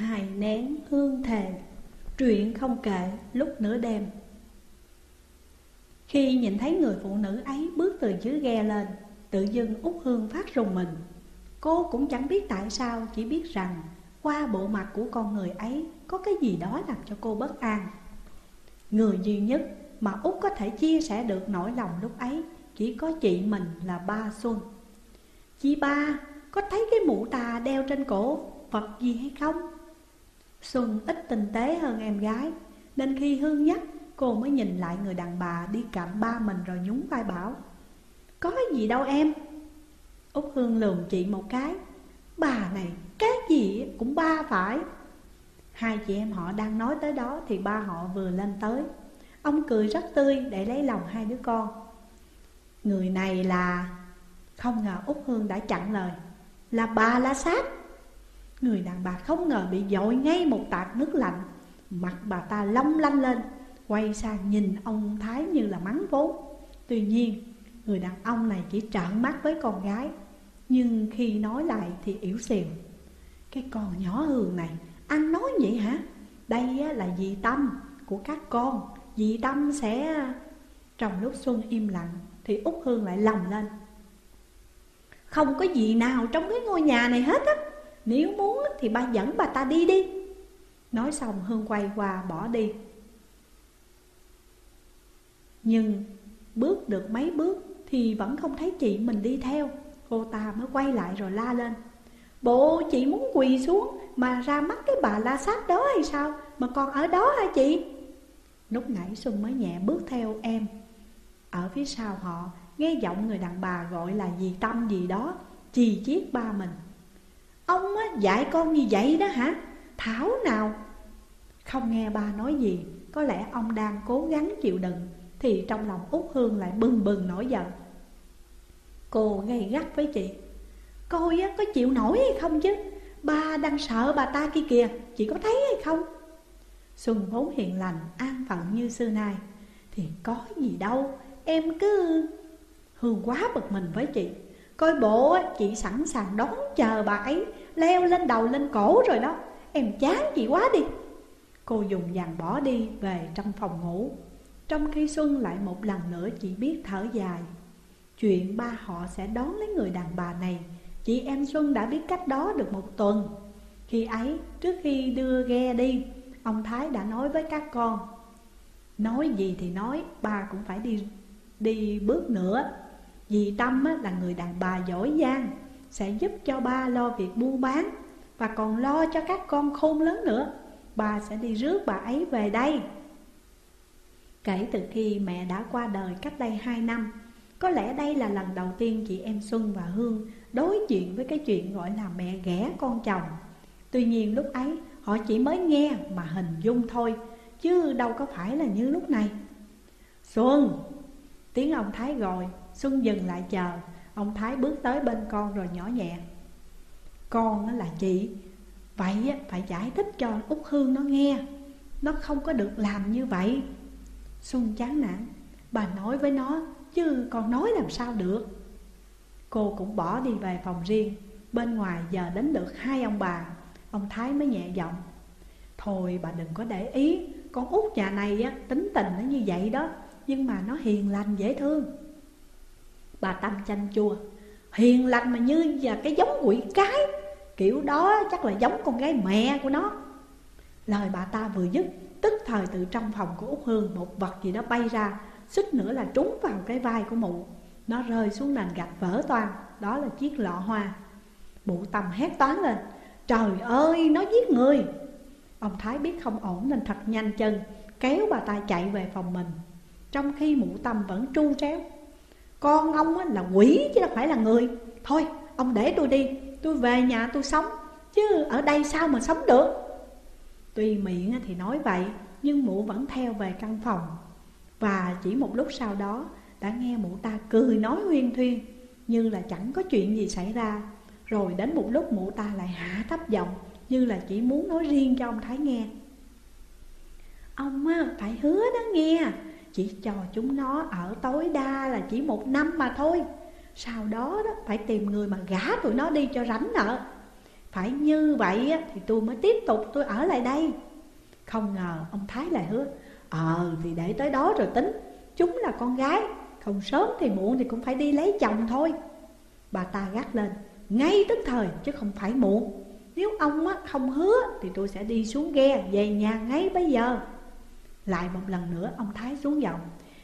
hài nén hương thề Truyện không kể lúc nửa đêm. Khi nhìn thấy người phụ nữ ấy bước từ dưới ghe lên, Tự dưng út hương phát rùng mình. Cô cũng chẳng biết tại sao, Chỉ biết rằng qua bộ mặt của con người ấy Có cái gì đó làm cho cô bất an. Người duy nhất mà út có thể chia sẻ được nỗi lòng lúc ấy Chỉ có chị mình là ba Xuân. Chị ba có thấy cái mũ tà đeo trên cổ Phật gì hay không? Xuân ít tinh tế hơn em gái, Nên khi Hương nhắc, Cô mới nhìn lại người đàn bà đi cạnh ba mình rồi nhún vai bảo, Có gì đâu em? Út Hương lườm chị một cái, Bà này, cái gì cũng ba phải. Hai chị em họ đang nói tới đó Thì ba họ vừa lên tới. Ông cười rất tươi để lấy lòng hai đứa con. Người này là, Không ngờ Út Hương đã chặn lời, Là bà La Sát. Người đàn bà không ngờ bị dội ngay một tạt nước lạnh. Mặt bà ta long lanh lên, Quay sang nhìn ông Thái như là mắng vốn Tuy nhiên, người đàn ông này chỉ trợn mắt với con gái, Nhưng khi nói lại thì yếu xìu. Cái con nhỏ hường này anh nói vậy hả? Đây là dị tâm của các con Dị tâm sẽ... Trong lúc Xuân im lặng Thì Út Hương lại lầm lên. Không có gì nào trong cái ngôi nhà này hết á nếu muốn thì ba dẫn bà ta đi đi. Nói xong Hương quay qua bỏ đi. Nhưng bước được mấy bước Thì vẫn không thấy chị mình đi theo. Cô ta mới quay lại rồi la lên. Bộ, chị muốn quỳ xuống Mà ra mắt cái bà la sát đó hay sao? Mà còn ở đó hả chị? Lúc nãy Xuân mới nhẹ bước theo em. Ở phía sau họ, Nghe giọng người đàn bà gọi là gì tâm gì đó, Chì chiết ba mình. Ông á, dạy con như vậy đó hả? Thảo nào? Không nghe ba nói gì Có lẽ ông đang cố gắng chịu đựng Thì trong lòng út Hương lại bừng bừng nổi giận. Cô gây gắt với chị Coi á, có chịu nổi hay không chứ? Ba đang sợ bà ta kia kìa Chị có thấy hay không? Xuân vốn hiền lành An phận như xưa nay Thì có gì đâu Em cứ Hương quá bực mình với chị. Coi bộ chị sẵn sàng đón chờ bà ấy Leo lên đầu lên cổ rồi đó. Em chán chị quá đi. Cô dùng dàn bỏ đi về trong phòng ngủ. Trong khi Xuân lại một lần nữa chỉ biết thở dài. Chuyện ba họ sẽ đón lấy người đàn bà này Chị em Xuân đã biết cách đó được một tuần. Khi ấy, trước khi đưa ghe đi Ông Thái đã nói với các con Nói gì thì nói, ba cũng phải đi đi bước nữa. Dì Tâm là người đàn bà giỏi giang sẽ giúp cho ba lo việc buôn bán Và còn lo cho các con khôn lớn nữa. Bà sẽ đi rước bà ấy về đây. Kể từ khi mẹ đã qua đời cách đây 2 năm, Có lẽ đây là lần đầu tiên chị em Xuân và Hương Đối diện với cái chuyện gọi là mẹ ghẻ con chồng. Tuy nhiên lúc ấy, họ chỉ mới nghe mà hình dung thôi, Chứ đâu có phải là như lúc này. Xuân, Tiếng ông Thái gọi, Xuân dừng lại chờ. Ông Thái bước tới bên con rồi nhỏ nhẹ. Con là chị. Vậy phải giải thích cho Út Hương nó nghe. Nó không có được làm như vậy. Xuân chán nản. Bà nói với nó Chứ con nói làm sao được? Cô cũng bỏ đi về phòng riêng. Bên ngoài giờ đến được hai ông bà. Ông Thái mới nhẹ giọng Thôi bà đừng có để ý. Con út nhà này á, tính tình nó như vậy đó. Nhưng mà nó hiền lành dễ thương. Bà Tâm chanh chua. Hiền lành mà như và cái giống quỷ cái. Kiểu đó chắc là giống con gái mẹ của nó. Lời bà ta vừa dứt, Tức thời từ trong phòng của Út Hương, Một vật gì đó bay ra Xích nữa là trúng vào cái vai của mụ. Nó rơi xuống nền gạch vỡ toan Đó là chiếc lọ hoa. Mụ Tâm hét toán lên, Trời ơi, nó giết người! Ông Thái biết không ổn nên thật nhanh chân, Kéo bà ta chạy về phòng mình. Trong khi mụ Tâm vẫn tru tréo con ông là quỷ chứ đâu phải là người. Thôi, ông để tôi đi. Tôi về nhà tôi sống. Chứ ở đây sao mà sống được? Tuy miệng thì nói vậy, Nhưng mụ vẫn theo về căn phòng. Và chỉ một lúc sau đó, Đã nghe mụ ta cười nói huyên thuyên, Như là chẳng có chuyện gì xảy ra. Rồi đến một lúc mụ ta lại hạ thấp giọng, Như là chỉ muốn nói riêng cho ông Thái nghe. Ông phải hứa đó nghe chỉ cho chúng nó ở tối đa là chỉ một năm mà thôi. Sau đó đó, phải tìm người mà gả tụi nó đi cho rảnh nợ. Phải như vậy thì tôi mới tiếp tục tôi ở lại đây. Không ngờ ông Thái lại hứa Ờ thì để tới đó rồi tính. Chúng là con gái, Không sớm thì muộn thì cũng phải đi lấy chồng thôi. Bà ta gắt lên, Ngay tức thời, chứ không phải muộn. Nếu ông không hứa thì tôi sẽ đi xuống ghe Về nhà ngay bây giờ. Lại một lần nữa ông Thái xuống giọng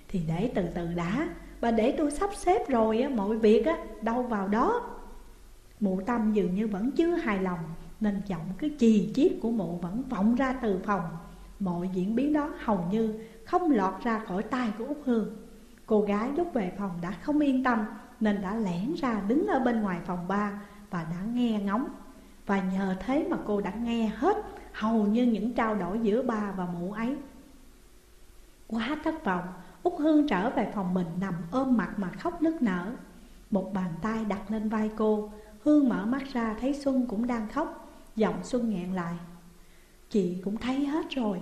Thì để từ từ đã, Và để tôi sắp xếp rồi mọi việc đâu vào đó. Mụ tâm dường như vẫn chưa hài lòng, Nên giọng cứ chì chiết của mụ vẫn vọng ra từ phòng. Mọi diễn biến đó hầu như không lọt ra khỏi tai của Úc Hương. Cô gái lúc về phòng đã không yên tâm, Nên đã lẻn ra đứng ở bên ngoài phòng ba Và đã nghe ngóng. Và nhờ thế mà cô đã nghe hết Hầu như những trao đổi giữa ba và mụ ấy. Quá thất vọng Úc Hương trở về phòng mình nằm ôm mặt mà khóc nức nở. Một bàn tay đặt lên vai cô, Hương mở mắt ra thấy Xuân cũng đang khóc, Giọng Xuân nghẹn lại. Chị cũng thấy hết rồi.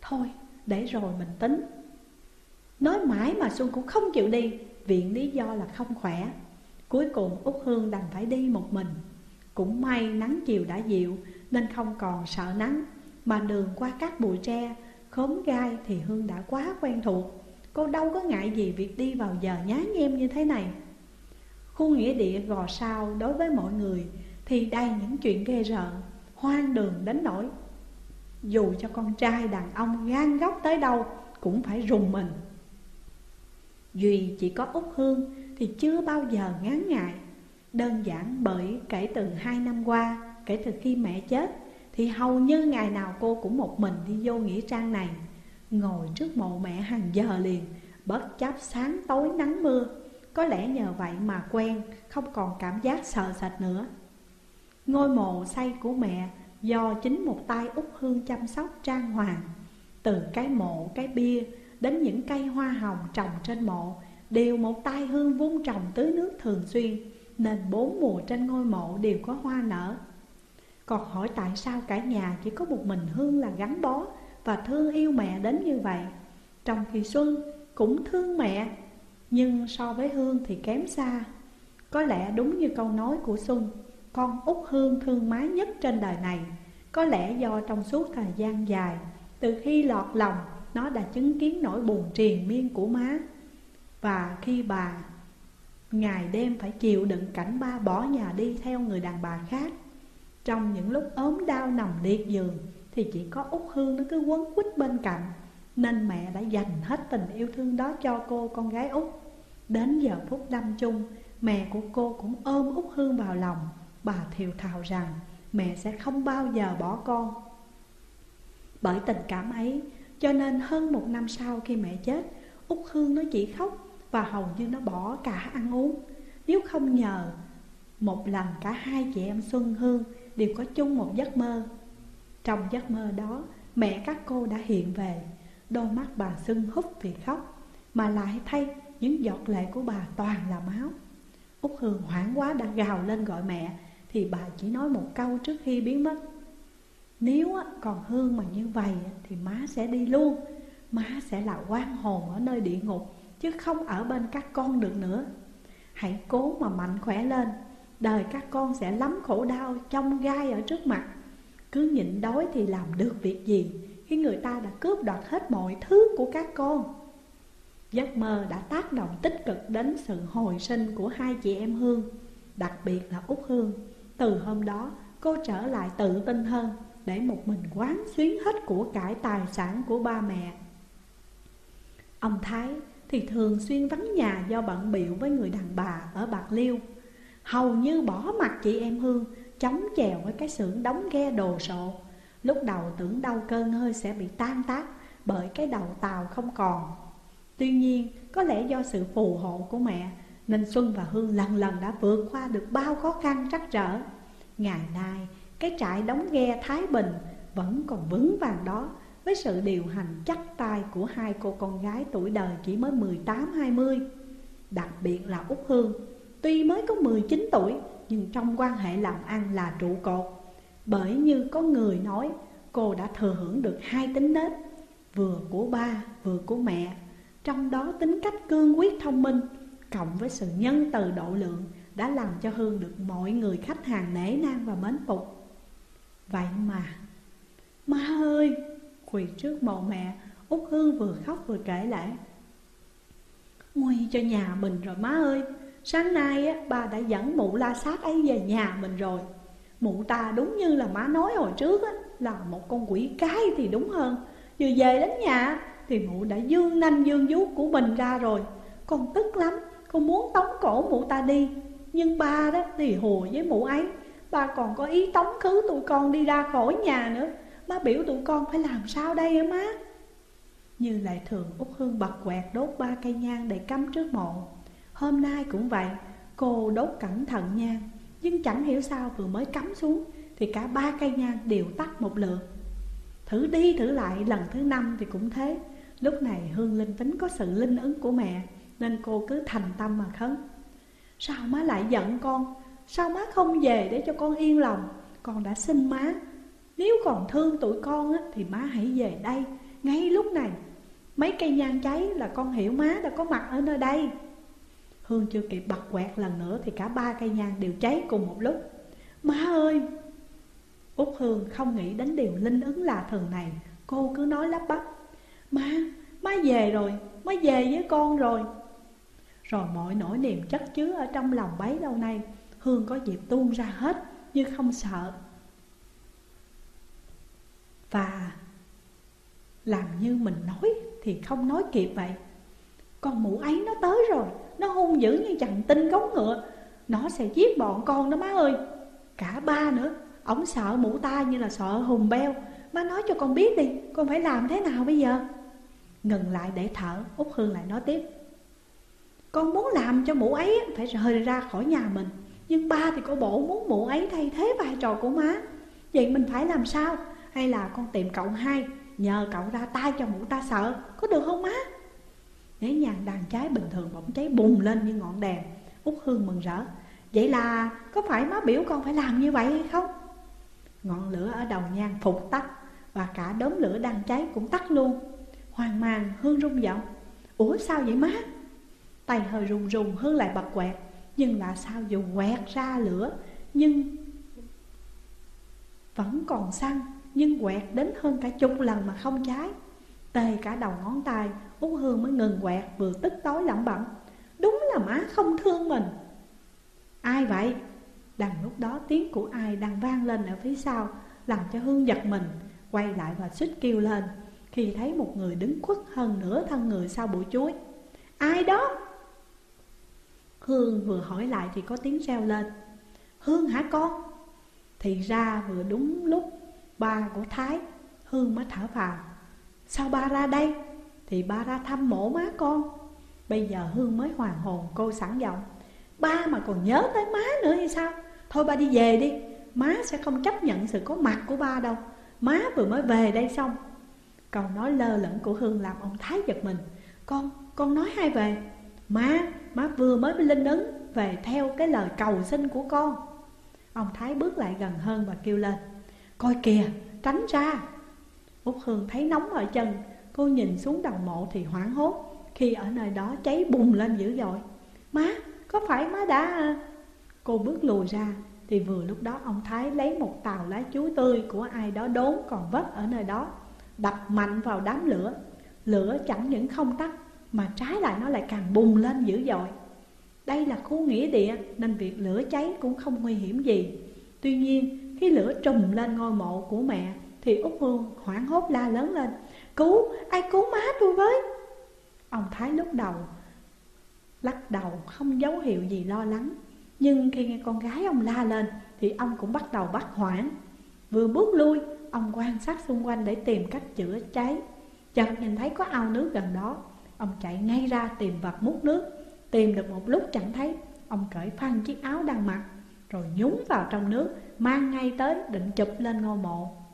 Thôi, để rồi mình tính. Nói mãi mà Xuân cũng không chịu đi, Viện lý do là không khỏe. Cuối cùng Úc Hương đành phải đi một mình. Cũng may nắng chiều đã dịu, Nên không còn sợ nắng, Mà đường qua các bụi tre Khóm gai thì Hương đã quá quen thuộc. Cô đâu có ngại gì việc đi vào giờ nhá nhem như thế này. Khu nghĩa địa gò sao đối với mọi người Thì đây những chuyện ghê rợn, Hoang đường đến nỗi. Dù cho con trai đàn ông gan góc tới đâu Cũng phải rùng mình. Duy chỉ có Úc Hương Thì chưa bao giờ ngán ngại. Đơn giản bởi kể từ hai năm qua, Kể từ khi mẹ chết thì hầu như ngày nào cô cũng một mình đi vô nghĩa trang này. Ngồi trước mộ mẹ hàng giờ liền Bất chấp sáng tối nắng mưa. Có lẽ nhờ vậy mà quen Không còn cảm giác sợ sệt nữa. Ngôi mộ xây của mẹ Do chính một tay út hương chăm sóc trang hoàng. Từ cái mộ, cái bia Đến những cây hoa hồng trồng trên mộ Đều một tay hương vung trồng tưới nước thường xuyên Nên bốn mùa trên ngôi mộ đều có hoa nở. Còn hỏi tại sao cả nhà chỉ có một mình Hương là gắn bó Và thương yêu mẹ đến như vậy? Trong khi Xuân cũng thương mẹ, nhưng so với Hương thì kém xa. Có lẽ đúng như câu nói của Xuân, Con út Hương thương má nhất trên đời này. Có lẽ do trong suốt thời gian dài, Từ khi lọt lòng, Nó đã chứng kiến nỗi buồn triền miên của má. Và khi bà, Ngày đêm phải chịu đựng cảnh ba bỏ nhà đi theo người đàn bà khác trong những lúc ốm đau nằm liệt giường, Thì chỉ có út Hương nó cứ quấn quýt bên cạnh. Nên mẹ đã dành hết tình yêu thương đó cho cô, con gái út. Đến giờ phút đâm chung, Mẹ của cô cũng ôm út Hương vào lòng. Bà thiều thào rằng, Mẹ sẽ không bao giờ bỏ con. Bởi tình cảm ấy, Cho nên hơn một năm sau khi mẹ chết, út Hương nó chỉ khóc Và hầu như nó bỏ cả ăn uống. Nếu không nhờ Một lần cả hai chị em Xuân Hương Đều có chung một giấc mơ. Trong giấc mơ đó, Mẹ các cô đã hiện về. Đôi mắt bà sưng húp vì khóc, Mà lại thay những giọt lệ của bà toàn là máu. Úc Hương hoảng quá đã gào lên gọi mẹ, Thì bà chỉ nói một câu trước khi biến mất. Nếu còn Hương mà như vậy thì má sẽ đi luôn. Má sẽ là quan hồn ở nơi địa ngục, Chứ không ở bên các con được nữa. Hãy cố mà mạnh khỏe lên. Đời các con sẽ lắm khổ đau trong gai ở trước mặt Cứ nhịn đói thì làm được việc gì khi người ta đã cướp đoạt hết mọi thứ của các con. Giấc mơ đã tác động tích cực đến sự hồi sinh của hai chị em Hương, đặc biệt là Út Hương. Từ hôm đó, cô trở lại tự tin hơn để một mình quán xuyến hết của cải tài sản của ba mẹ. Ông Thái thì thường xuyên vắng nhà do bận biệu với người đàn bà ở Bạc Liêu. Hầu như bỏ mặt chị em Hương, chống chèo với cái xưởng đóng ghe đồ sộ. Lúc đầu tưởng đau cơn hơi sẽ bị tan tác, Bởi cái đầu tàu không còn. Tuy nhiên, có lẽ do sự phù hộ của mẹ, Nên Xuân và Hương lần lần đã vượt qua được bao khó khăn trắc trở. Ngày nay, cái trại đóng ghe Thái Bình Vẫn còn vững vàng đó, Với sự điều hành chắc tay của hai cô con gái tuổi đời chỉ mới 18-20 Đặc biệt là Úc Hương Tuy mới có 19 tuổi, Nhưng trong quan hệ làm ăn là trụ cột. Bởi như có người nói, cô đã thừa hưởng được hai tính nết, Vừa của ba, vừa của mẹ. Trong đó tính cách cương quyết thông minh, Cộng với sự nhân từ độ lượng, Đã làm cho Hương được mọi người khách hàng nể nang và mến phục. Vậy mà Má ơi, Quỳ trước mộ mẹ, Út Hương vừa khóc vừa kể lại Nguy cho nhà mình rồi má ơi. Sáng nay á, bà đã dẫn mụ la sát ấy về nhà mình rồi. Mụ ta đúng như là má nói hồi trước á, Là một con quỷ cái thì đúng hơn. Vừa về đến nhà Thì mụ đã dương nanh dương vuốt của mình ra rồi. Con tức lắm Con muốn tống cổ mụ ta đi. Nhưng ba đó thì hùa với mụ ấy. Ba còn có ý tống khứ tụi con đi ra khỏi nhà nữa. Má biểu tụi con phải làm sao đây hả má? Như lại thường Út Hương bật quẹt đốt ba cây nhang để cắm trước mộ. Hôm nay cũng vậy Cô đốt cẩn thận nhang Nhưng chẳng hiểu sao vừa mới cắm xuống Thì cả ba cây nhang đều tắt một lượt. Thử đi thử lại lần thứ năm thì cũng thế. Lúc này Hương linh tính có sự linh ứng của mẹ Nên cô cứ thành tâm mà khấn. Sao má lại giận con? Sao má không về để cho con yên lòng? Con đã xin má. Nếu còn thương tụi con á, thì má hãy về đây Ngay lúc này. Mấy cây nhang cháy là con hiểu má đã có mặt ở nơi đây. Hương chưa kịp bật quẹt lần nữa Thì cả ba cây nhang đều cháy cùng một lúc. Má ơi! Út Hương không nghĩ đến điều linh ứng lạ thường này. Cô cứ nói lắp bắp Má, má về rồi, má về với con rồi. Rồi mọi nỗi niềm chất chứa ở trong lòng bấy lâu nay Hương có dịp tuôn ra hết như không sợ. Và làm như mình nói thì không nói kịp vậy. Con mụ ấy nó tới rồi. Nó hung dữ như chằn tinh gấu ngựa. Nó sẽ giết bọn con đó má ơi. Cả ba nữa. Ông sợ mụ ta như là sợ hùng beo. Má nói cho con biết đi, Con phải làm thế nào bây giờ? Ngừng lại để thở, Út Hương lại nói tiếp. Con muốn làm cho mụ ấy phải rời ra khỏi nhà mình. Nhưng ba thì có bộ muốn mụ ấy thay thế vai trò của má. Vậy mình phải làm sao? Hay là con tìm cậu hai, Nhờ cậu ra tay cho mụ ta sợ. Có được không má? Nấy nhang đàn trái bình thường bỗng cháy bùng lên như ngọn đèn, Út Hương mừng rỡ. Vậy là có phải má biểu con phải làm như vậy hay không? Ngọn lửa ở đầu nhang phục tắt Và cả đốm lửa đang cháy cũng tắt luôn. Hoàng mang Hương rung giọng, Ủa sao vậy má? Tay hơi run run, Hương lại bật quẹt, Nhưng là sao dù quẹt ra lửa, Nhưng Vẫn còn xăng, Nhưng quẹt đến hơn cả chục lần mà không cháy. Tê cả đầu ngón tay Út Hương mới ngừng quẹt, Vừa tức tối lẩm bẩm. Đúng là má không thương mình. Ai vậy? Đằng lúc đó tiếng của ai đang vang lên ở phía sau, Làm cho Hương giật mình, Quay lại và xích kêu lên, Khi thấy một người đứng khuất hơn nửa thân người sau bụi chuối. Ai đó? Hương vừa hỏi lại thì có tiếng reo lên. Hương hả con? Thì ra vừa đúng lúc, ba của Thái, Hương mới thở vào. Sao ba ra đây? Thì ba ra thăm mổ má con. Bây giờ Hương mới hoàn hồn cô sẵn giọng. Ba mà còn nhớ tới má nữa hay sao? Thôi ba đi về đi. Má sẽ không chấp nhận sự có mặt của ba đâu. Má vừa mới về đây xong. Câu nói lơ lửng của Hương làm ông Thái giật mình. Con, con nói hai về. Má, má vừa mới linh ứng Về theo cái lời cầu xin của con. Ông Thái bước lại gần hơn và kêu lên. Coi kìa, tránh ra. Út Hương thấy nóng ở chân Cô nhìn xuống đầu mộ thì hoảng hốt. Khi ở nơi đó cháy bùng lên dữ dội. Má, có phải má đã... Cô bước lùi ra Thì vừa lúc đó ông Thái lấy một tàu lá chuối tươi Của ai đó đốn còn vất ở nơi đó Đập mạnh vào đám lửa. Lửa chẳng những không tắt Mà trái lại nó lại càng bùng lên dữ dội. Đây là khu nghĩa địa Nên việc lửa cháy cũng không nguy hiểm gì. Tuy nhiên khi lửa trùm lên ngôi mộ của mẹ thì Úc Hương hoảng hốt la lớn lên Cứu, ai cứu má tôi với? Ông Thái lúc đầu Lắc đầu không dấu hiệu gì lo lắng. Nhưng khi nghe con gái ông la lên Thì ông cũng bắt đầu bắt hoảng. Vừa bước lui Ông quan sát xung quanh để tìm cách chữa cháy. Chợt nhìn thấy có ao nước gần đó. Ông chạy ngay ra tìm vật múc nước. Tìm được một lúc chẳng thấy Ông cởi phăng chiếc áo đang mặc Rồi nhúng vào trong nước Mang ngay tới định chụp lên ngôi mộ.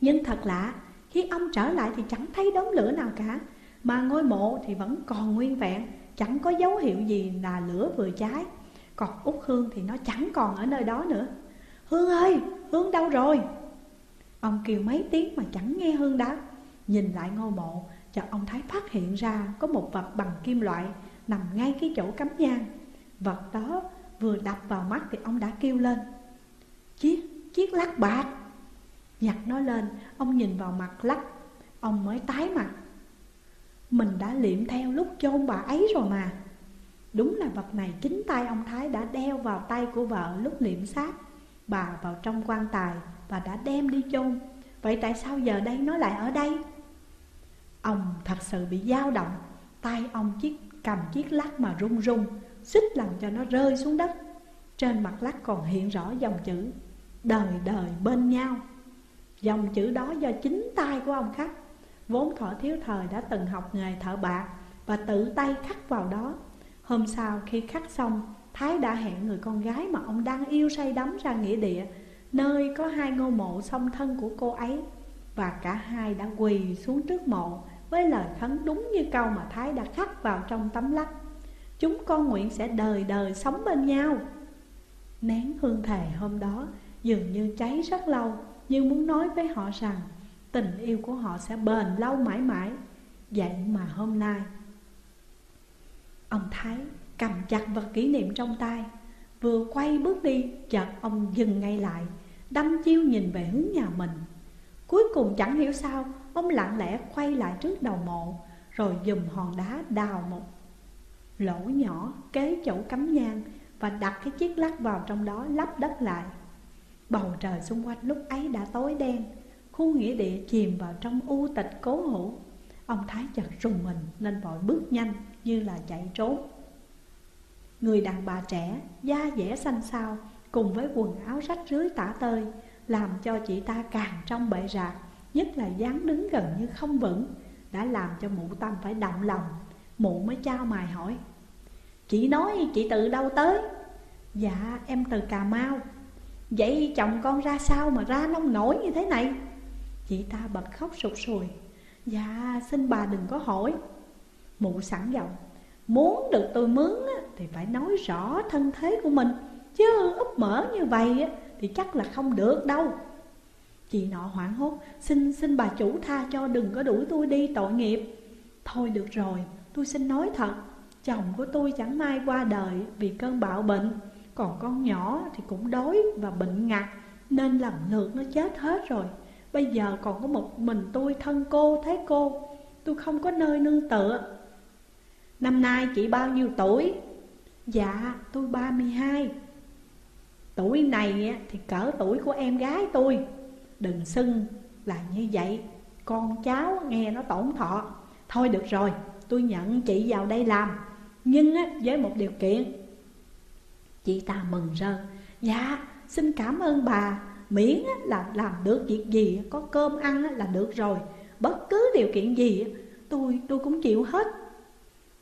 Nhưng thật lạ Khi ông trở lại thì chẳng thấy đống lửa nào cả Mà ngôi mộ thì vẫn còn nguyên vẹn Chẳng có dấu hiệu gì là lửa vừa cháy. Còn Út Hương thì nó chẳng còn ở nơi đó nữa. Hương ơi, Hương đâu rồi? Ông kêu mấy tiếng mà chẳng nghe Hương đáp. Nhìn lại ngôi mộ Chợt ông thấy phát hiện ra có một vật bằng kim loại Nằm ngay cái chỗ cắm nhang. Vật đó vừa đập vào mắt thì ông đã kêu lên Chiếc, chiếc lắc bạc. Nhặt nó lên, Ông nhìn vào mặt lắc, Ông mới tái mặt. Mình đã liệm theo lúc chôn bà ấy rồi mà. Đúng là vật này chính tay ông Thái đã đeo vào tay của vợ lúc liệm xác. Bà vào trong quan tài và đã đem đi chôn. Vậy tại sao giờ đây nó lại ở đây? Ông thật sự bị dao động. Tay ông chiếc, cầm chiếc lắc mà rung rung Xích làm cho nó rơi xuống đất. Trên mặt lắc còn hiện rõ dòng chữ, Đời đời bên nhau. Dòng chữ đó do chính tay của ông khắc. Vốn thọ thiếu thời đã từng học nghề thợ bạc Và tự tay khắc vào đó. Hôm sau khi khắc xong, Thái đã hẹn người con gái mà ông đang yêu say đắm ra nghĩa địa, Nơi có hai ngôi mộ song thân của cô ấy, Và cả hai đã quỳ xuống trước mộ Với lời khấn đúng như câu mà Thái đã khắc vào trong tấm lắc. Chúng con nguyện sẽ đời đời sống bên nhau. Nén hương thề hôm đó dường như cháy rất lâu. Nhưng muốn nói với họ rằng, Tình yêu của họ sẽ bền lâu mãi mãi. Vậy mà hôm nay, Ông Thái cầm chặt vật kỷ niệm trong tay, Vừa quay bước đi, Chợt ông dừng ngay lại Đâm chiêu nhìn về hướng nhà mình. Cuối cùng chẳng hiểu sao, Ông lặng lẽ quay lại trước đầu mộ, Rồi dùng hòn đá đào một lỗ nhỏ kế chỗ cắm nhang Và đặt cái chiếc lắc vào trong đó lắp đất lại. Bầu trời xung quanh lúc ấy đã tối đen Khu nghĩa địa chìm vào trong u tịch cố hữu. Ông Thái chợt rùng mình nên vội bước nhanh như là chạy trốn. Người đàn bà trẻ, da dẻ xanh xao Cùng với quần áo rách rưới tả tơi Làm cho chị ta càng trong bệ rạc Nhất là dáng đứng gần như không vững Đã làm cho mụ tâm phải động lòng. Mụ mới trao mài hỏi Chị nói chị từ đâu tới? Dạ em từ Cà Mau. Vậy chồng con ra sao mà ra nông nổi như thế này? Chị ta bật khóc sụt sùi. Dạ xin bà đừng có hỏi. Mụ sẵn giọng, Muốn được tôi mướn thì phải nói rõ thân thế của mình. Chứ úp mở như vậy thì chắc là không được đâu. Chị nọ hoảng hốt, Xin xin bà chủ tha cho, đừng có đuổi tôi đi, tội nghiệp. Thôi được rồi, tôi xin nói thật, Chồng của tôi chẳng may qua đời vì cơn bạo bệnh. Còn con nhỏ thì cũng đói và bệnh ngặt, Nên lần lượt nó chết hết rồi. Bây giờ còn có một mình tôi thân cô thế cô, Tôi không có nơi nương tựa. Năm nay chị bao nhiêu tuổi? Dạ tôi 32 Tuổi này thì cỡ tuổi của em gái tôi. Đừng xưng là như vậy, Con cháu nghe nó tổn thọ. Thôi được rồi, tôi nhận chị vào đây làm. Nhưng với một điều kiện Chị ta mừng rơ Dạ xin cảm ơn bà. Miễn là làm được việc gì, Có cơm ăn là được rồi. Bất cứ điều kiện gì Tôi tôi cũng chịu hết.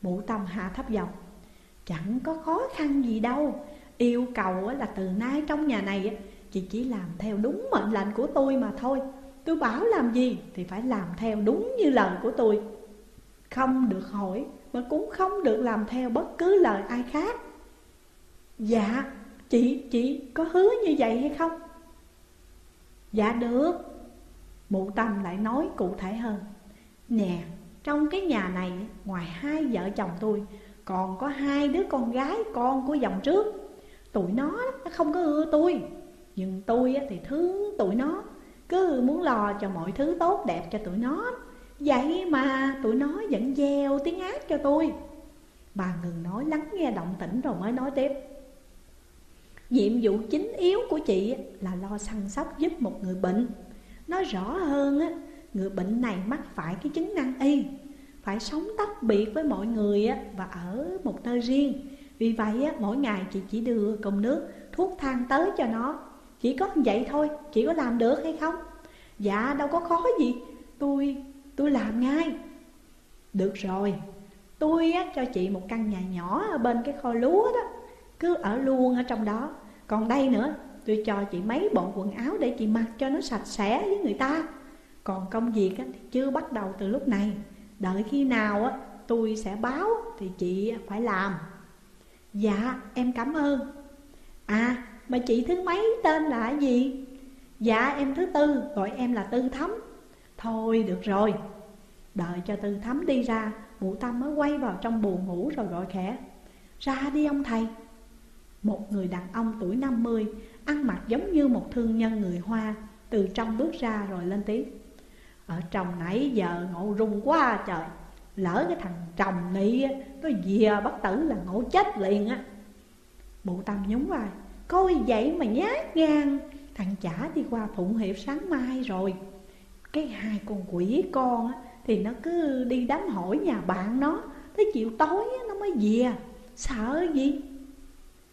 Mụ tâm hạ thấp giọng. Chẳng có khó khăn gì đâu. Yêu cầu là từ nay trong nhà này Chị chỉ làm theo đúng mệnh lệnh của tôi mà thôi. Tôi bảo làm gì thì phải làm theo đúng như lời của tôi. Không được hỏi, mà cũng không được làm theo bất cứ lời ai khác. Dạ, chị, chị có hứa như vậy hay không? Dạ được. Mụ tâm lại nói cụ thể hơn. Nè, trong cái nhà này ngoài hai vợ chồng tôi Còn có hai đứa con gái con của dòng trước. Tụi nó, không có ưa tôi. Nhưng tôi thì thương tụi nó. Cứ muốn lo cho mọi thứ tốt đẹp cho tụi nó. Vậy mà tụi nó vẫn gieo tiếng ác cho tôi. Bà ngừng nói lắng nghe động tĩnh rồi mới nói tiếp. Nhiệm vụ chính yếu của chị là lo săn sóc giúp một người bệnh. Nói rõ hơn á, người bệnh này mắc phải cái chứng năng y Phải sống tách biệt với mọi người á, và ở một nơi riêng. Vì vậy á, mỗi ngày chị chỉ đưa công nước, thuốc thang tới cho nó. Chỉ có vậy thôi, chị có làm được hay không? Dạ đâu có khó gì, tôi tôi làm ngay. Được rồi, tôi á, cho chị một căn nhà nhỏ ở bên cái kho lúa đó. Cứ ở luôn ở trong đó. Còn đây nữa, tôi cho chị mấy bộ quần áo để chị mặc cho nó sạch sẽ với người ta. Còn công việc thì chưa bắt đầu từ lúc này. Đợi khi nào á, tôi sẽ báo thì chị phải làm. Dạ, em cảm ơn. À, mà chị thứ mấy tên là gì? Dạ, em thứ tư, gọi em là Tư Thấm Thôi được rồi. Đợi cho Tư Thấm đi ra Mụ Tâm mới quay vào trong buồn ngủ rồi gọi khẽ. Ra đi ông thầy. Một người đàn ông tuổi 50 Ăn mặc giống như một thương nhân người Hoa, Từ trong bước ra rồi lên tiếng. Ở trong nãy giờ ngộ rung quá à, trời. Lỡ cái thằng chồng nị Nó dìa bất tử là ngộ chết liền á. Bộ tâm nhúng vai, Coi vậy mà nhát gan, Thằng chả đi qua Phụng Hiệp sáng mai rồi. Cái hai con quỷ con á, Thì nó cứ đi đám hỏi nhà bạn nó, Tới chiều tối nó mới về Sợ gì?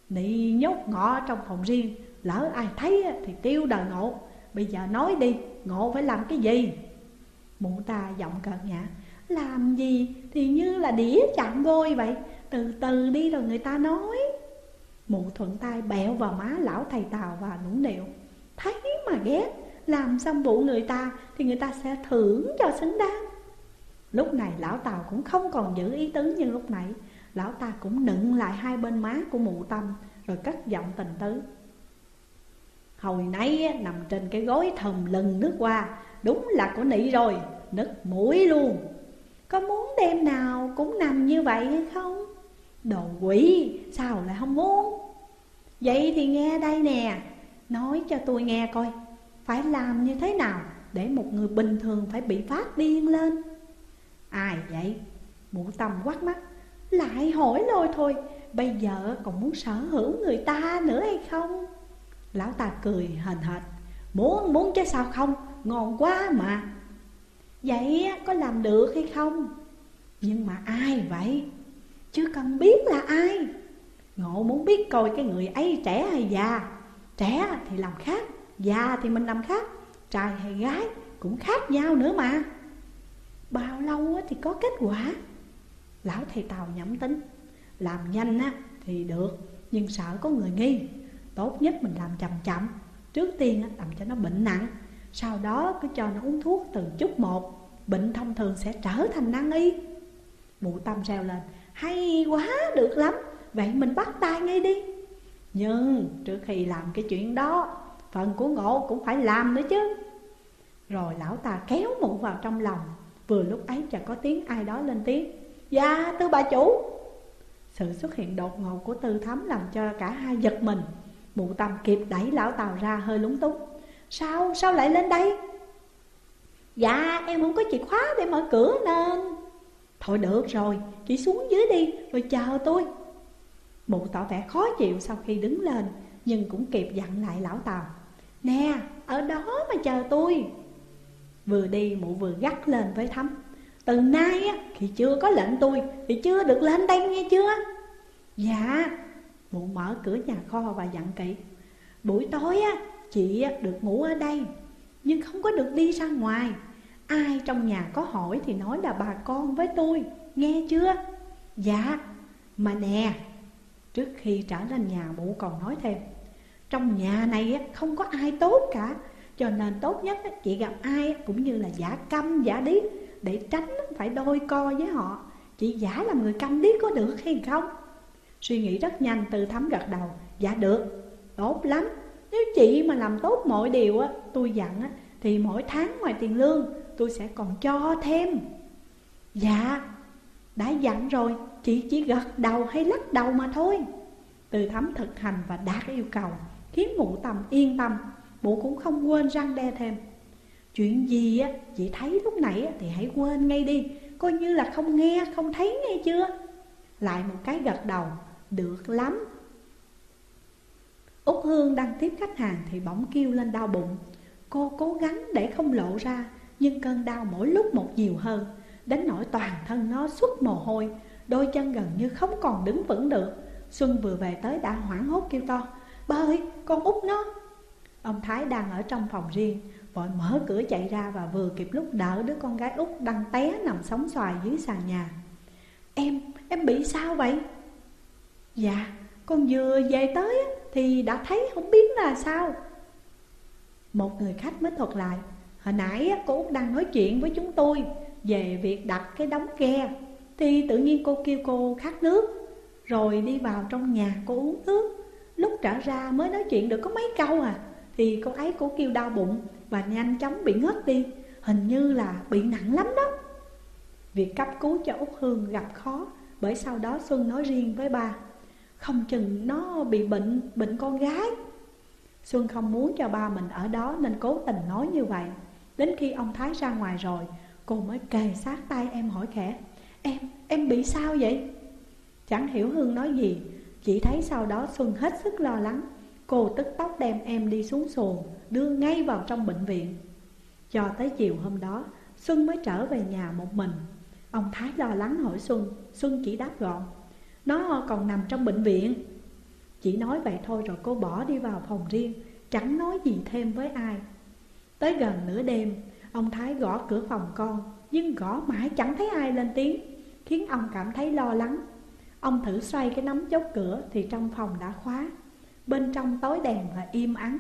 Nị nhốt ngọ trong phòng riêng, Lỡ ai thấy thì tiêu đời ngộ. Bây giờ nói đi, Ngộ phải làm cái gì? Mụ ta giọng cợt nhã, Làm gì thì như là đĩa chạm vôi vậy, Từ từ đi rồi người ta nói. Mụ thuận tay bẹo vào má lão thầy Tàu và nũng nịu, Thấy mà ghét, Làm xong vụ người ta Thì người ta sẽ thưởng cho xứng đáng. Lúc này lão Tàu cũng không còn giữ ý tứ như lúc nãy Lão ta cũng nựng lại hai bên má của mụ tâm, Rồi cất giọng tình tứ. Hồi nãy nằm trên cái gối thầm lừng nước qua Đúng là của nị rồi, Nứt mũi luôn. Có muốn đêm nào cũng nằm như vậy hay không? Đồ quỷ, sao lại không muốn? Vậy thì nghe đây nè, Nói cho tôi nghe coi, Phải làm như thế nào Để một người bình thường phải bị phát điên lên? Ai vậy? Mụ tâm quát mắt lại hỏi lôi thôi, Bây giờ còn muốn sở hữu người ta nữa hay không? Lão ta cười hền hệt, Muốn muốn chứ sao không? Ngon quá mà. Vậy có làm được hay không? Nhưng mà ai vậy? Chứ cần biết là ai. Ngộ muốn biết coi cái người ấy trẻ hay già. Trẻ thì làm khác, Già thì mình làm khác, Trai hay gái cũng khác nhau nữa mà. Bao lâu thì có kết quả? Lão thầy Tàu nhẩm tính. Làm nhanh á, thì được, Nhưng sợ có người nghi. Tốt nhất mình làm chậm chậm. Trước tiên làm cho nó bệnh nặng. Sau đó cứ cho nó uống thuốc từ chút một. Bệnh thông thường sẽ trở thành năng y. Mụ tâm reo lên, hay quá, được lắm. Vậy mình bắt tay ngay đi. Nhưng trước khi làm cái chuyện đó, Phần của ngộ cũng phải làm nữa chứ. Rồi lão ta kéo mụ vào trong lòng. Vừa lúc ấy chợt có tiếng ai đó lên tiếng. Dạ tư bà chủ. Sự xuất hiện đột ngột của tư thấm làm cho cả hai giật mình. Mụ tâm kịp đẩy lão tàu ra hơi lúng túng. Sao, sao lại lên đây? Dạ em không có chìa khóa để mở cửa nên. Thôi được rồi, chị xuống dưới đi rồi chờ tôi. Mụ tỏ vẻ khó chịu sau khi đứng lên Nhưng cũng kịp dặn lại lão Tàu Nè, ở đó mà chờ tôi. Vừa đi mụ vừa gắt lên với Thắm từ nay á, thì chưa có lệnh tôi Thì chưa được lên đây nghe chưa? Dạ Mụ mở cửa nhà kho và dặn kỹ. Buổi tối á, chị được ngủ ở đây Nhưng không có được đi ra ngoài. Ai trong nhà có hỏi thì nói là bà con với tôi Nghe chưa? Dạ Mà nè Trước khi trở lên nhà mụ còn nói thêm Trong nhà này không có ai tốt cả Cho nên tốt nhất chị gặp ai cũng như là giả câm giả điếc để tránh phải đôi co với họ Chị giả làm người câm điếc có được hay không? Suy nghĩ rất nhanh từ thấm gật đầu. Dạ được, tốt lắm. Nếu chị mà làm tốt mọi điều á Tôi dặn á Thì mỗi tháng ngoài tiền lương tôi sẽ còn cho thêm. Dạ Đã dặn rồi. Chị chỉ gật đầu hay lắc đầu mà thôi. Từ thấm thực hành và đạt yêu cầu. Khiến mụ tầm yên tâm Mụ cũng không quên răng đe thêm. Chuyện gì á, chị thấy lúc nãy thì hãy quên ngay đi. Coi như là không nghe, không thấy nghe chưa? Lại một cái gật đầu, Được lắm. Úc Hương đang tiếp khách hàng thì bỗng kêu lên đau bụng. Cô cố gắng để không lộ ra, nhưng cơn đau mỗi lúc một nhiều hơn. Đến nỗi toàn thân nó xuất mồ hôi, Đôi chân gần như không còn đứng vững được. Xuân vừa về tới đã hoảng hốt kêu to Ba ơi con út nó! Ông Thái đang ở trong phòng riêng Vội mở cửa chạy ra và vừa kịp lúc đỡ đứa con gái út đang té nằm sóng xoài dưới sàn nhà. Em, em bị sao vậy? Dạ, con vừa về tới thì đã thấy không biết là sao. Một người khách mới thuật lại Hồi nãy cô Út đang nói chuyện với chúng tôi Về việc đặt cái đống ke Thì tự nhiên cô kêu cô khát nước Rồi đi vào trong nhà cô uống nước. Lúc trở ra mới nói chuyện được có mấy câu à Thì cô ấy cô kêu đau bụng và nhanh chóng bị ngất đi. Hình như là bị nặng lắm đó. Việc cấp cứu cho Út Hương gặp khó Bởi sau đó Xuân nói riêng với ba Không chừng nó bị bệnh bệnh con gái. Xuân không muốn cho ba mình ở đó nên cố tình nói như vậy. Đến khi ông Thái ra ngoài rồi Cô mới kề sát tay em hỏi khẽ Em, em bị sao vậy? Chẳng hiểu Hương nói gì Chỉ thấy sau đó Xuân hết sức lo lắng. Cô tức tốc đem em đi xuống xuồng, Đưa ngay vào trong bệnh viện. Cho tới chiều hôm đó, Xuân mới trở về nhà một mình. Ông Thái lo lắng hỏi Xuân Xuân chỉ đáp gọn, Nó còn nằm trong bệnh viện. Chỉ nói vậy thôi rồi cô bỏ đi vào phòng riêng, Chẳng nói gì thêm với ai. Tới gần nửa đêm, Ông Thái gõ cửa phòng con, Nhưng gõ mãi chẳng thấy ai lên tiếng, Khiến ông cảm thấy lo lắng. Ông thử xoay cái nắm chốt cửa Thì trong phòng đã khóa. Bên trong tối đèn và im ắng.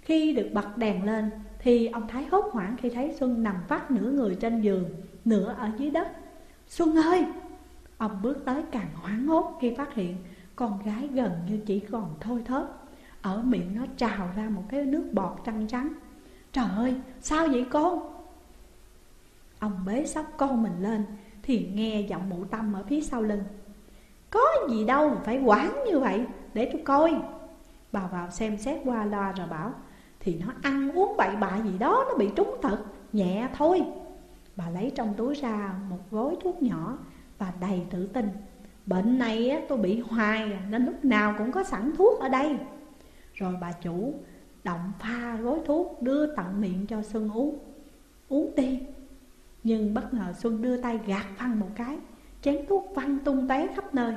Khi được bật đèn lên, Thì ông Thái hốt hoảng khi thấy Xuân nằm vắt nửa người trên giường, Nửa ở dưới đất. Xuân ơi! Ông bước tới càng hoảng hốt khi phát hiện Con gái gần như chỉ còn thôi thớp Ở miệng nó trào ra một cái nước bọt trắng trắng. Trời ơi, sao vậy con? Ông bế sóc con mình lên Thì nghe giọng mụ tâm ở phía sau lưng. Có gì đâu, phải quản như vậy, Để tôi coi. Bà vào xem xét qua loa rồi bảo Thì nó ăn uống bậy bạ gì đó Nó bị trúng thật. Nhẹ thôi. Bà lấy trong túi ra một gói thuốc nhỏ Và đầy tự tin. Bệnh này tôi bị hoài à, Nên lúc nào cũng có sẵn thuốc ở đây. Rồi bà chủ động pha gói thuốc đưa tận miệng cho Xuân uống. Uống đi. Nhưng bất ngờ Xuân đưa tay gạt phăng một cái Chén thuốc văng tung té khắp nơi.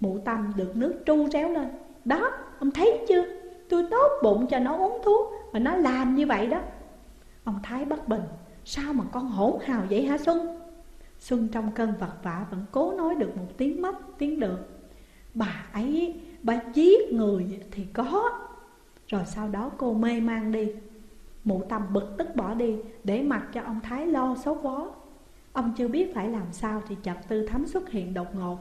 Mụ tâm được nước tru réo lên. Đó, ông thấy chưa? Tôi tốt bụng cho nó uống thuốc, Mà nó làm như vậy đó. Ông Thái bất bình. Sao mà con hỗn hào vậy hả Xuân? Xuân trong cơn vật vả Vẫn cố nói được một tiếng mất, tiếng được. Bà ấy, Bà giết người thì có. Rồi sau đó cô mê mang đi. Mụ tâm bực tức bỏ đi, Để mặc cho ông Thái lo sốt vó. Ông chưa biết phải làm sao Thì chợt tư thắm xuất hiện đột ngột.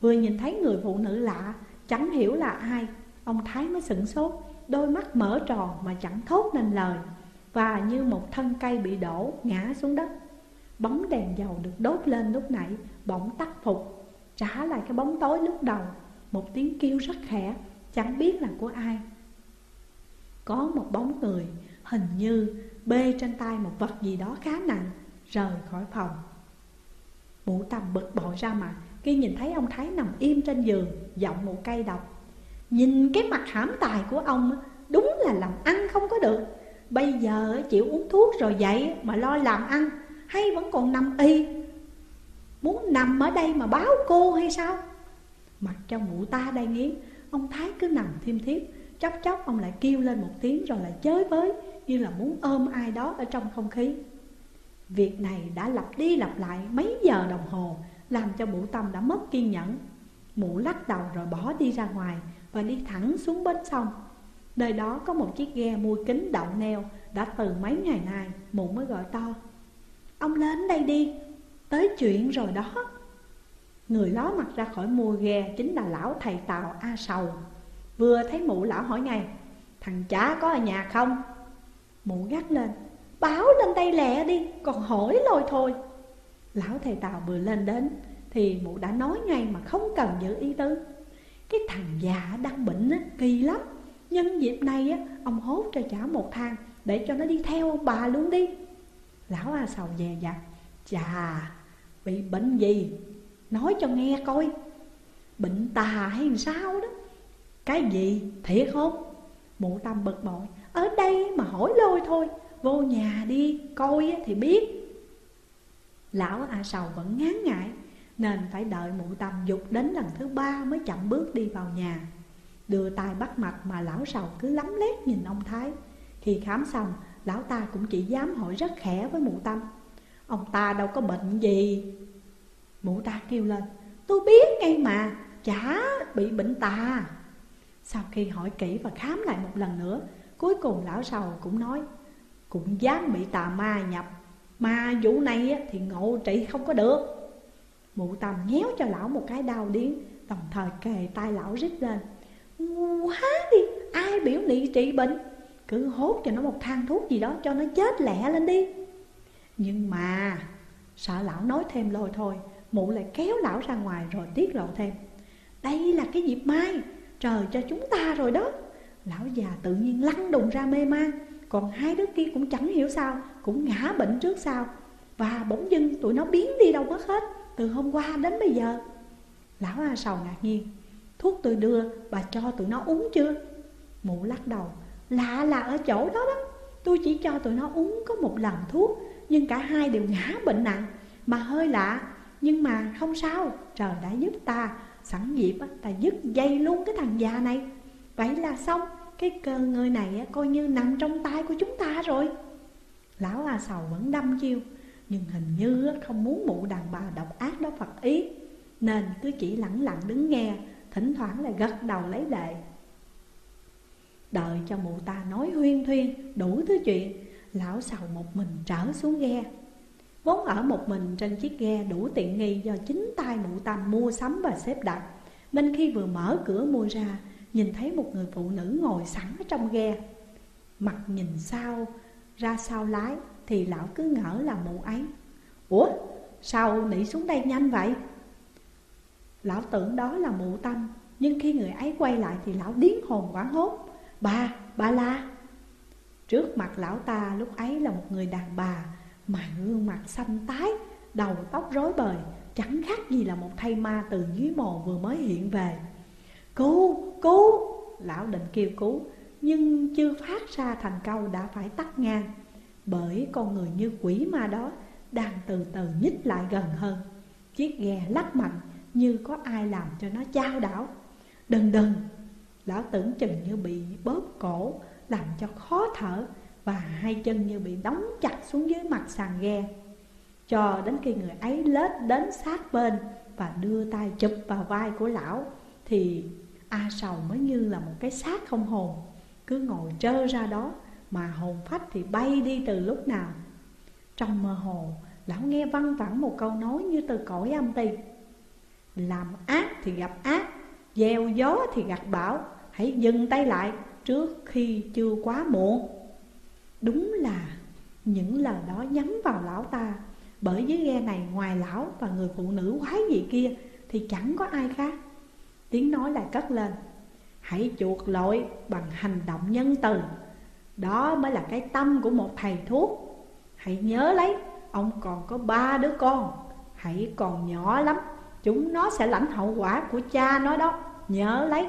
Vừa nhìn thấy người phụ nữ lạ, Chẳng hiểu là ai. Ông Thái mới sửng sốt, Đôi mắt mở tròn mà chẳng thốt nên lời, Và như một thân cây bị đổ ngã xuống đất. Bóng đèn dầu được đốt lên lúc nãy Bỗng tắt phục, Trả lại cái bóng tối lúc đầu. Một tiếng kêu rất khẽ, Chẳng biết là của ai. Có một bóng người, Hình như bê trên tay một vật gì đó khá nặng, Rời khỏi phòng. Mụ tầm bực bội ra mặt, Khi nhìn thấy ông Thái nằm im trên giường, Giọng mụ cây độc. Nhìn cái mặt hãm tài của ông Đúng là làm ăn không có được. Bây giờ chịu uống thuốc rồi vậy Mà lo làm ăn, Hay vẫn còn nằm y. Muốn nằm ở đây mà báo cô hay sao? Mặt cho mụ ta đây nghiến, Ông Thái cứ nằm thêm thiết Chốc chốc ông lại kêu lên một tiếng Rồi lại chới với Như là muốn ôm ai đó ở trong không khí. Việc này đã lặp đi lặp lại mấy giờ đồng hồ, Làm cho mụ tâm đã mất kiên nhẫn. Mụ lắc đầu rồi bỏ đi ra ngoài và đi thẳng xuống bến sông. Nơi đó có một chiếc ghe mui kính đậu neo Đã từ mấy ngày nay Mụ mới gọi to. Ông lên đây đi, Tới chuyện rồi đó. Người ló mặt ra khỏi mua ghe Chính là lão thầy tàu A Sầu. Vừa thấy mụ lão hỏi ngay, Thằng chả có ở nhà không? Mụ gắt lên, Báo lên đây lẹ đi, Còn hỏi lôi thôi. Lão thầy tàu vừa lên đến Thì mụ đã nói ngay mà không cần giữ ý tứ. Cái thằng già đang bệnh á, kỳ lắm. Nhân dịp này á, ông hốt cho chả một thang Để cho nó đi theo ông bà luôn đi. Lão A Sầu về dạ Chà bị bệnh gì? Nói cho nghe coi. Bệnh tà hay sao đó? Cái gì thiệt không? Mụ tâm bực bội Ở đây mà hỏi lôi thôi Vô nhà đi coi thì biết. Lão A Sầu vẫn ngán ngại nên phải đợi mụ tâm dục đến lần thứ ba Mới chậm bước đi vào nhà. Đưa tay bắt mặt mà lão Sầu cứ lắm lét nhìn ông Thái. Khi khám xong, Lão ta cũng chỉ dám hỏi rất khẽ với mụ tâm. Ông ta đâu có bệnh gì? Mụ ta kêu lên, Tôi biết ngay mà, Chả bị bệnh tà. Sau khi hỏi kỹ và khám lại một lần nữa, Cuối cùng lão sầu cũng nói, Cũng dám bị tà ma nhập. Mà vụ này thì ngộ trị không có được. Mụ tầm nhéo cho lão một cái đau điến Đồng thời kề tay lão rít lên. Quá đi, Ai biểu nị trị bệnh? Cứ hốt cho nó một thang thuốc gì đó Cho nó chết lẹ lên đi. Nhưng mà, Sợ lão nói thêm lôi thôi, Mụ lại kéo lão ra ngoài rồi tiết lộ thêm. Đây là cái dịp mai, Trời cho chúng ta rồi đó. Lão già tự nhiên lăn đùng ra mê man, Còn hai đứa kia cũng chẳng hiểu sao, Cũng ngã bệnh trước sau. Và bỗng dưng tụi nó biến đi đâu mất hết. Từ hôm qua đến bây giờ. Lão A Sầu ngạc nhiên. Thuốc tôi đưa, bà cho tụi nó uống chưa? Mụ lắc đầu. Lạ là ở chỗ đó đó. Tôi chỉ cho tụi nó uống có một lần thuốc, Nhưng cả hai đều ngã bệnh nặng. Mà hơi lạ, Nhưng mà không sao. Trời đã giúp ta, Sẵn dịp ta dứt dây luôn cái thằng già này. Vậy là xong, Cái cơ người này coi như nằm trong tay của chúng ta rồi. Lão A Sầu vẫn đâm chiêu. Nhưng hình như không muốn mụ đàn bà độc ác đó phật ý. Nên cứ chỉ lặng lặng đứng nghe, Thỉnh thoảng lại gật đầu lấy đệ Đợi cho mụ ta nói huyên thuyên, đủ thứ chuyện, Lão sầu một mình trở xuống ghe. Vốn ở một mình trên chiếc ghe đủ tiện nghi do chính tay mụ tam mua sắm và xếp đặt. Nên khi vừa mở cửa mua ra, Nhìn thấy một người phụ nữ ngồi sẵn ở trong ghe. Mặt nhìn sao, ra sau lái. Thì lão cứ ngỡ là mụ ấy. Ủa sao nị xuống đây nhanh vậy? Lão tưởng đó là mụ tâm Nhưng khi người ấy quay lại thì lão điến hồn quảng hốt. Bà, bà la Trước mặt lão ta lúc ấy là một người đàn bà Mà gương mặt xanh tái Đầu tóc rối bời Chẳng khác gì là một thây ma từ dưới mồ vừa mới hiện về. Cứu, cứu! Lão định kêu cứu Nhưng chưa phát ra thành câu đã phải tắt ngang. Bởi con người như quỷ ma đó Đang từ từ nhích lại gần hơn. Chiếc ghe lắc mạnh Như có ai làm cho nó trao đảo. Đừng đừng Lão tưởng chừng như bị bóp cổ, Làm cho khó thở Và hai chân như bị đóng chặt xuống dưới mặt sàn ghe. Cho đến khi người ấy lết đến sát bên Và đưa tay chụp vào vai của lão, Thì A Sầu mới như là một cái xác không hồn, Cứ ngồi trơ ra đó mà hồn phách thì bay đi từ lúc nào? Trong mơ hồ, Lão nghe văng vẳng một câu nói như từ cõi âm ti Làm ác thì gặp ác, Gieo gió thì gặt bão. Hãy dừng tay lại trước khi chưa quá muộn. Đúng là những lời đó nhắm vào lão ta. Bởi dưới ghe này ngoài lão và người phụ nữ quái gì kia Thì chẳng có ai khác. Tiếng nói lại cất lên. Hãy chuộc lỗi bằng hành động nhân từ. Đó mới là cái tâm của một thầy thuốc. Hãy nhớ lấy, Ông còn có ba đứa con. Hãy còn nhỏ lắm, Chúng nó sẽ lãnh hậu quả của cha nó đó. Nhớ lấy.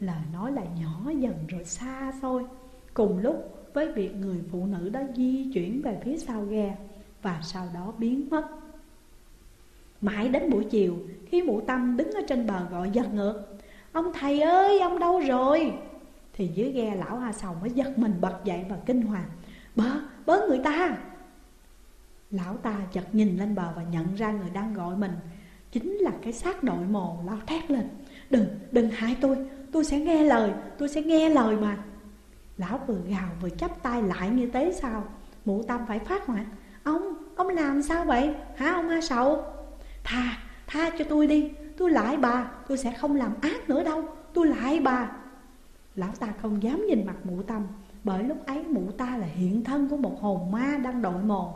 Lời nói lại nhỏ dần rồi xa xôi. Cùng lúc với việc người phụ nữ đó di chuyển về phía sau ghe Và sau đó biến mất. Mãi đến buổi chiều, Khi mụ tâm đứng ở trên bờ gọi giật ngược. Ông thầy ơi, ông đâu rồi? Thì dưới ghe lão hoa Sầu mới giật mình bật dậy và kinh hoàng. Bớ, bớ người ta! Lão ta chợt nhìn lên bờ và nhận ra người đang gọi mình Chính là cái xác nội mồ lao thét lên. Đừng, đừng hại tôi, tôi sẽ nghe lời, tôi sẽ nghe lời mà. Lão vừa gào vừa chắp tay lại như thế sao? Mụ tâm phải phát hoảng. Ông, ông làm sao vậy, hả ông A Sầu? Tha, tha cho tôi đi, tôi lại bà, tôi sẽ không làm ác nữa đâu, tôi lại bà. Lão ta không dám nhìn mặt mụ tâm Bởi lúc ấy mụ ta là hiện thân của một hồn ma đang đội mồ.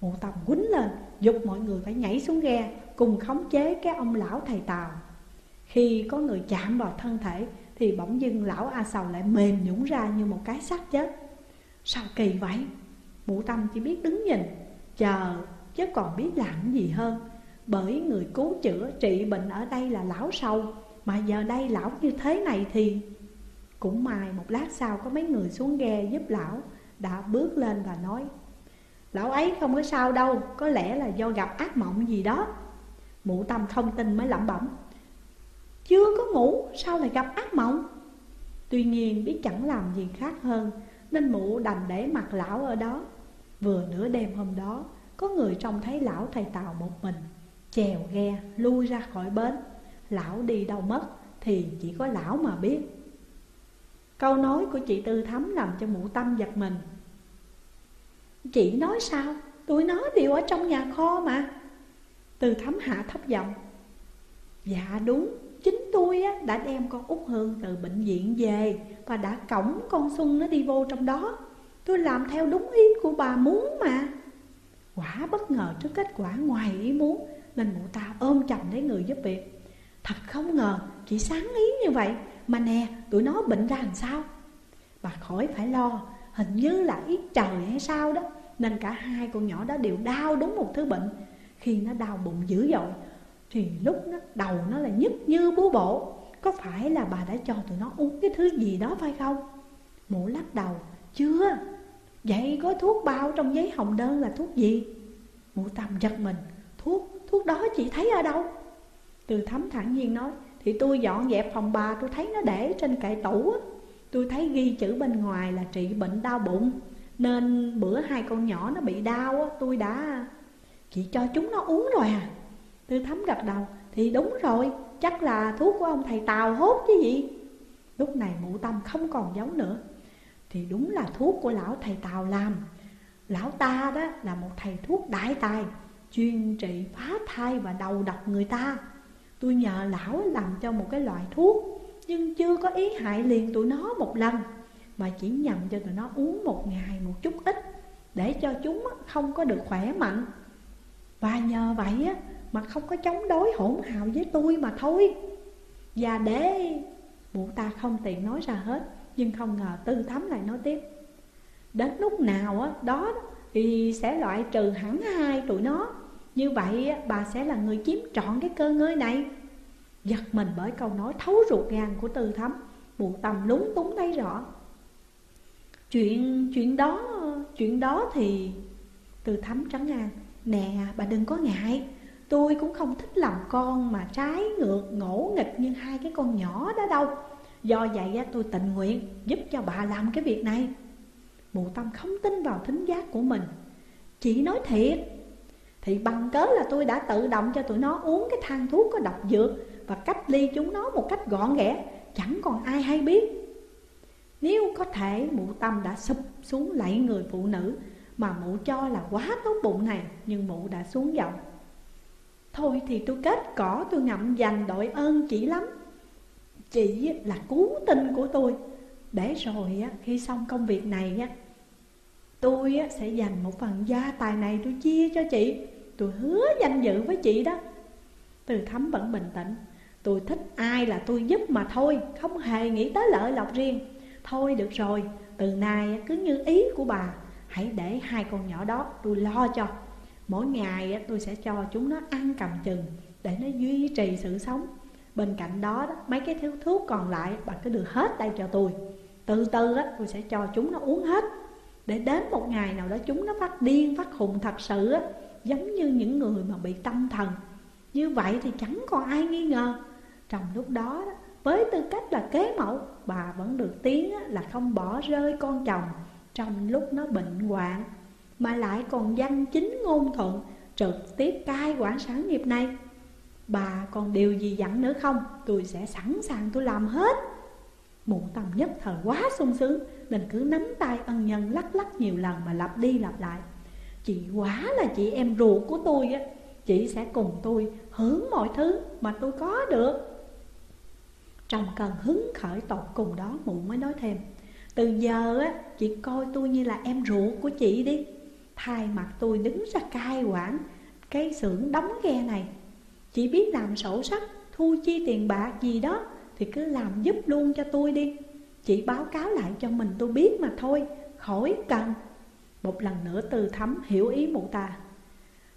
Mụ tâm quýnh lên, dục mọi người phải nhảy xuống ghe Cùng khống chế cái ông lão thầy Tàu Khi có người chạm vào thân thể Thì bỗng dưng lão A Sầu lại mềm nhũng ra như một cái xác chết. Sao kỳ vậy? Mụ tâm chỉ biết đứng nhìn Chờ chứ còn biết làm gì hơn. Bởi người cứu chữa trị bệnh ở đây là lão sâu Mà giờ đây lão như thế này thì cũng may một lát sau có mấy người xuống ghe giúp lão Đã bước lên và nói, Lão ấy không có sao đâu, Có lẽ là do gặp ác mộng gì đó. Mụ tâm không tin mới lẩm bẩm, Chưa có ngủ, sao lại gặp ác mộng? Tuy nhiên biết chẳng làm gì khác hơn, Nên mụ đành để mặt lão ở đó. Vừa nửa đêm hôm đó, Có người trông thấy lão thầy tàu một mình, Chèo ghe lui ra khỏi bến. Lão đi đâu mất Thì chỉ có lão mà biết. Câu nói của chị Tư Thắm làm cho mụ tâm giật mình. Chị nói sao? Tụi nó đều ở trong nhà kho mà. Tư thấm hạ thấp giọng. Dạ đúng, Chính tôi đã đem con út Hương từ bệnh viện về Và đã cổng con Xuân nó đi vô trong đó. Tôi làm theo đúng ý của bà muốn mà. Quả bất ngờ trước kết quả ngoài ý muốn, Nên mụ ta ôm chầm lấy người giúp việc. Thật không ngờ, chị sáng ý như vậy. Mà nè tụi nó bệnh ra làm sao? Bà khỏi phải lo Hình như là ít trời hay sao đó. Nên cả hai con nhỏ đó đều đau đúng một thứ bệnh. Khi nó đau bụng dữ dội Thì lúc nó đầu nó là nhức như bú bổ. Có phải là bà đã cho tụi nó uống cái thứ gì đó phải không? Mụ lắc đầu Chưa Vậy có thuốc bao trong giấy hồng đơn là thuốc gì? Mụ tâm giật mình Thuốc, thuốc đó chị thấy ở đâu? Từ thấm thẳng nhiên nói thì tôi dọn dẹp phòng bà, tôi thấy nó để trên kệ tủ Tôi thấy ghi chữ bên ngoài là trị bệnh đau bụng. Nên bữa hai con nhỏ nó bị đau tôi đã, Chị cho chúng nó uống rồi à. Tư thấm gật đầu, Thì đúng rồi, Chắc là thuốc của ông thầy Tàu hốt chứ gì. Lúc này mụ tâm không còn giấu nữa. Thì đúng là thuốc của lão thầy Tàu làm. Lão ta đó là một thầy thuốc đại tài, Chuyên trị phá thai và đầu độc người ta. Tôi nhờ lão làm cho một cái loại thuốc Nhưng chưa có ý hại liền tụi nó một lần Mà chỉ nhằm cho tụi nó uống một ngày một chút ít Để cho chúng không có được khỏe mạnh. Và nhờ vậy á mà không có chống đối hỗn hào với tôi mà thôi. Và để Mụ ta không tiện nói ra hết Nhưng không ngờ tư thắm lại nói tiếp. Đến lúc nào á, đó thì sẽ loại trừ hẳn hai tụi nó. Như vậy bà sẽ là người chiếm trọn cái cơ ngơi này. Giật mình bởi câu nói thấu ruột gan của tư Thấm Mụ tầm lúng túng thấy rõ. Chuyện chuyện đó chuyện đó thì Tư Thấm trắng ngang Nè, bà đừng có ngại. Tôi cũng không thích làm con mà trái ngược, ngỗ nghịch như hai cái con nhỏ đó đâu. Do vậy tôi tình nguyện giúp cho bà làm cái việc này. Mụ tâm không tin vào thính giác của mình. Chị nói thiệt thì bằng cớ là tôi đã tự động cho tụi nó uống cái thang thuốc có độc dược Và cách ly chúng nó một cách gọn ghẽ, Chẳng còn ai hay biết. Nếu có thể, mụ tâm đã sụp xuống lạy người phụ nữ Mà mụ cho là quá tốt bụng này, Nhưng mụ đã xuống giọng. Thôi thì tôi kết cỏ, tôi ngậm dành đội ơn chị lắm. Chị là cứu tinh của tôi. Để rồi khi xong công việc này Tôi sẽ dành một phần gia tài này tôi chia cho chị. Tôi hứa danh dự với chị đó. Từ thấm vẫn bình tĩnh. Tôi thích ai là tôi giúp mà thôi Không hề nghĩ tới lợi lộc riêng. Thôi được rồi Từ nay cứ như ý của bà. Hãy để hai con nhỏ đó tôi lo cho. Mỗi ngày tôi sẽ cho chúng nó ăn cầm chừng Để nó duy trì sự sống. Bên cạnh đó, mấy cái thiếu thuốc còn lại Bà cứ đưa hết đây cho tôi. Từ từ tôi sẽ cho chúng nó uống hết. Để đến một ngày nào đó chúng nó phát điên, phát khùng thật sự á Giống như những người mà bị tâm thần. Như vậy thì chẳng còn ai nghi ngờ. Trong lúc đó với tư cách là kế mẫu Bà vẫn được tiếng là không bỏ rơi con chồng. Trong lúc nó bệnh hoạn mà lại còn danh chính ngôn thuận Trực tiếp cai quản sản nghiệp này. Bà còn điều gì dặn nữa không? Tôi sẽ sẵn sàng tôi làm hết. Mụ tâm nhất thời quá sung sướng nên cứ nắm tay ân nhân lắc lắc nhiều lần mà lặp đi lặp lại. Chị quá là chị em ruột của tôi á, Chị sẽ cùng tôi hưởng mọi thứ mà tôi có được. Trong cơn hứng khởi tột cùng đó mụ mới nói thêm, Từ giờ á, chị coi tôi như là em ruột của chị đi. Thay mặt tôi đứng ra cai quản Cái xưởng đóng ghe này. Chị biết làm sổ sách, Thu chi tiền bạc gì đó Thì cứ làm giúp luôn cho tôi đi. Chỉ báo cáo lại cho mình tôi biết mà thôi. Khỏi cần. Một lần nữa từ thấm hiểu ý mụ ta.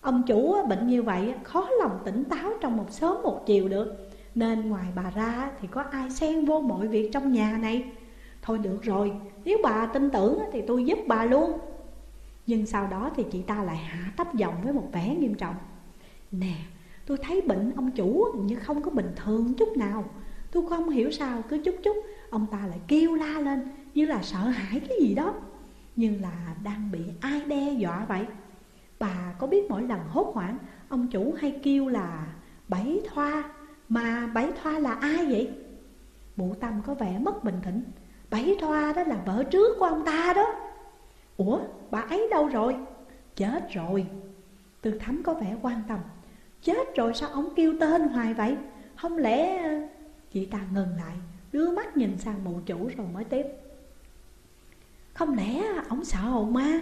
Ông chủ bệnh như vậy Khó lòng tỉnh táo trong một sớm một chiều được. Nên ngoài bà ra thì có ai xen vô mọi việc trong nhà này? Thôi được rồi, Nếu bà tin tưởng thì tôi giúp bà luôn. Nhưng sau đó thì chị ta lại hạ thấp giọng với một vẻ nghiêm trọng. Nè, tôi thấy bệnh ông chủ như không có bình thường chút nào. Tôi không hiểu sao, cứ chút chút Ông ta lại kêu la lên, như là sợ hãi cái gì đó. Nhưng là đang bị ai đe dọa vậy? Bà có biết mỗi lần hốt hoảng, Ông chủ hay kêu là Bảy Thoa, Mà Bảy Thoa là ai vậy? Mụ Tâm có vẻ mất bình tĩnh. Bảy Thoa đó là vợ trước của ông ta đó. Ủa, bà ấy đâu rồi? Chết rồi. Tư thắm có vẻ quan tâm. Chết rồi sao ông kêu tên hoài vậy? Không lẽ ờ, Chị ta ngừng lại. Đưa mắt nhìn sang mụ chủ rồi mới tiếp. Không lẽ ông sợ hồn ma?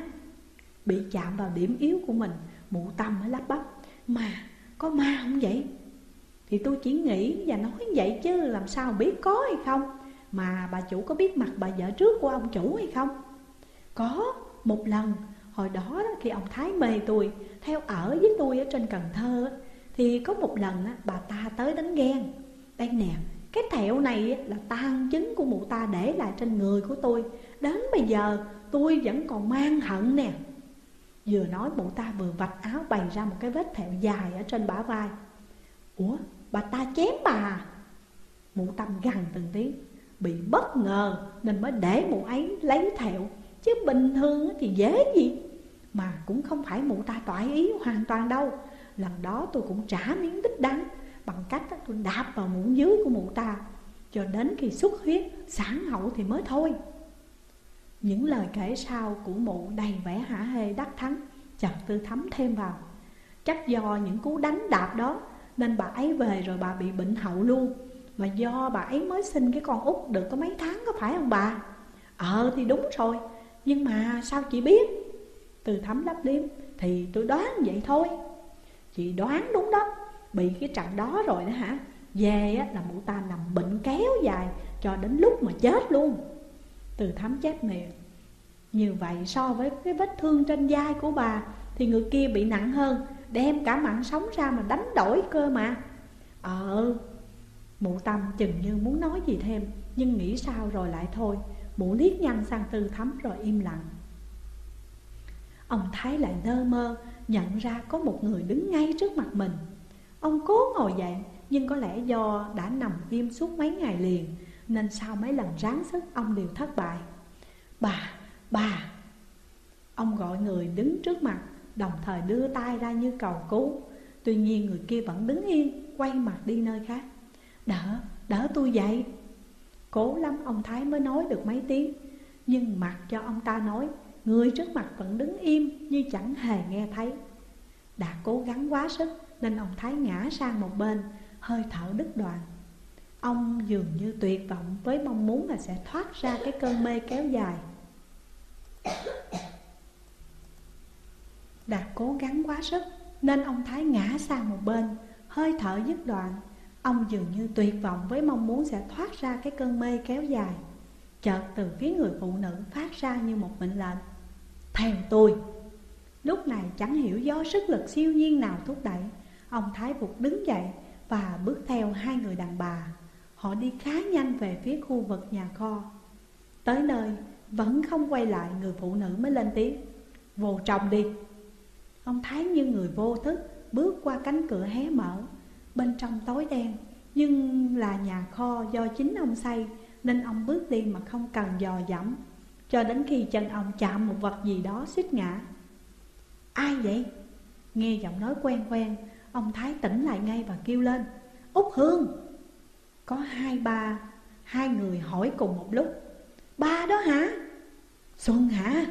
Bị chạm vào điểm yếu của mình Mụ tâm mới lắp bắp. Mà có ma không vậy? Thì tôi chỉ nghĩ và nói vậy chứ Làm sao biết có hay không? Mà bà chủ có biết mặt bà vợ trước của ông chủ hay không? Có, một lần Hồi đó khi ông Thái mê tôi Theo ở với tôi ở trên Cần Thơ Thì có một lần bà ta tới đánh ghen. Đây nè cái thẹo này là tan chứng của mụ ta để lại trên người của tôi. Đến bây giờ, tôi vẫn còn mang hận nè. Vừa nói, mụ ta vừa vạch áo bày ra một cái vết thẹo dài ở trên bả vai. Ủa, bà ta chém bà? À? Mụ tâm gằn từng tiếng. Bị bất ngờ, nên mới để mụ ấy lấy thẹo Chứ bình thường thì dễ gì? Mà cũng không phải mụ ta toại ý hoàn toàn đâu. Lần đó tôi cũng trả miếng đích đắng. Bằng cách tôi đạp vào muỗng dưới của mụ ta, Cho đến khi xuất huyết sản hậu thì mới thôi. Những lời kể sau của mụ đầy vẻ hả hê đắc thắng Chợt tư thấm thêm vào. Chắc do những cú đánh đạp đó, Nên bà ấy về rồi bà bị bệnh hậu luôn. Mà do bà ấy mới sinh cái con út được có mấy tháng có phải không bà? Ờ thì đúng rồi, Nhưng mà sao chị biết? Từ thấm lấp liếm Thì tôi đoán vậy thôi. Chị đoán đúng đó. Bị cái trận đó rồi đó hả? Về là mụ ta nằm bệnh kéo dài Cho đến lúc mà chết luôn. Từ thấm chép miệng Như vậy so với cái vết thương trên vai của bà Thì người kia bị nặng hơn, Đem cả mạng sống ra mà đánh đổi cơ mà. Ờ Mụ tâm chừng như muốn nói gì thêm, Nhưng nghĩ sao rồi lại thôi. Mụ liếc nhanh sang tư thấm rồi im lặng. Ông Thái lại nơ mơ, Nhận ra có một người đứng ngay trước mặt mình. Ông cố ngồi dậy Nhưng có lẽ do đã nằm im suốt mấy ngày liền Nên sau mấy lần ráng sức ông đều thất bại. Bà, bà! Ông gọi người đứng trước mặt Đồng thời đưa tay ra như cầu cứu. Tuy nhiên người kia vẫn đứng yên Quay mặt đi nơi khác. Đỡ, đỡ tôi dậy! Cố lắm ông Thái mới nói được mấy tiếng Nhưng mặc cho ông ta nói Người trước mặt vẫn đứng im Như chẳng hề nghe thấy. Đã cố gắng quá sức nên ông Thái ngã sang một bên, Hơi thở đứt đoạn. Ông dường như tuyệt vọng Với mong muốn là sẽ thoát ra cái cơn mê kéo dài. Đạt cố gắng quá sức, Nên ông Thái ngã sang một bên, Hơi thở dứt đoạn. Ông dường như tuyệt vọng với mong muốn sẽ thoát ra cái cơn mê kéo dài. Chợt từ phía người phụ nữ phát ra như một mệnh lệnh Theo tôi. Lúc này chẳng hiểu do sức lực siêu nhiên nào thúc đẩy Ông Thái phục đứng dậy và bước theo hai người đàn bà. Họ đi khá nhanh về phía khu vực nhà kho. Tới nơi, vẫn không quay lại, người phụ nữ mới lên tiếng. Vô trong đi. Ông Thái như người vô thức, bước qua cánh cửa hé mở. Bên trong tối đen, Nhưng là nhà kho do chính ông xây, Nên ông bước đi mà không cần dò dẫm. Cho đến khi chân ông chạm một vật gì đó suýt ngã. Ai vậy? Nghe giọng nói quen quen Ông Thái tỉnh lại ngay và kêu lên Út Hương! Có hai, ba, Hai người hỏi cùng một lúc, Ba đó hả? Xuân hả?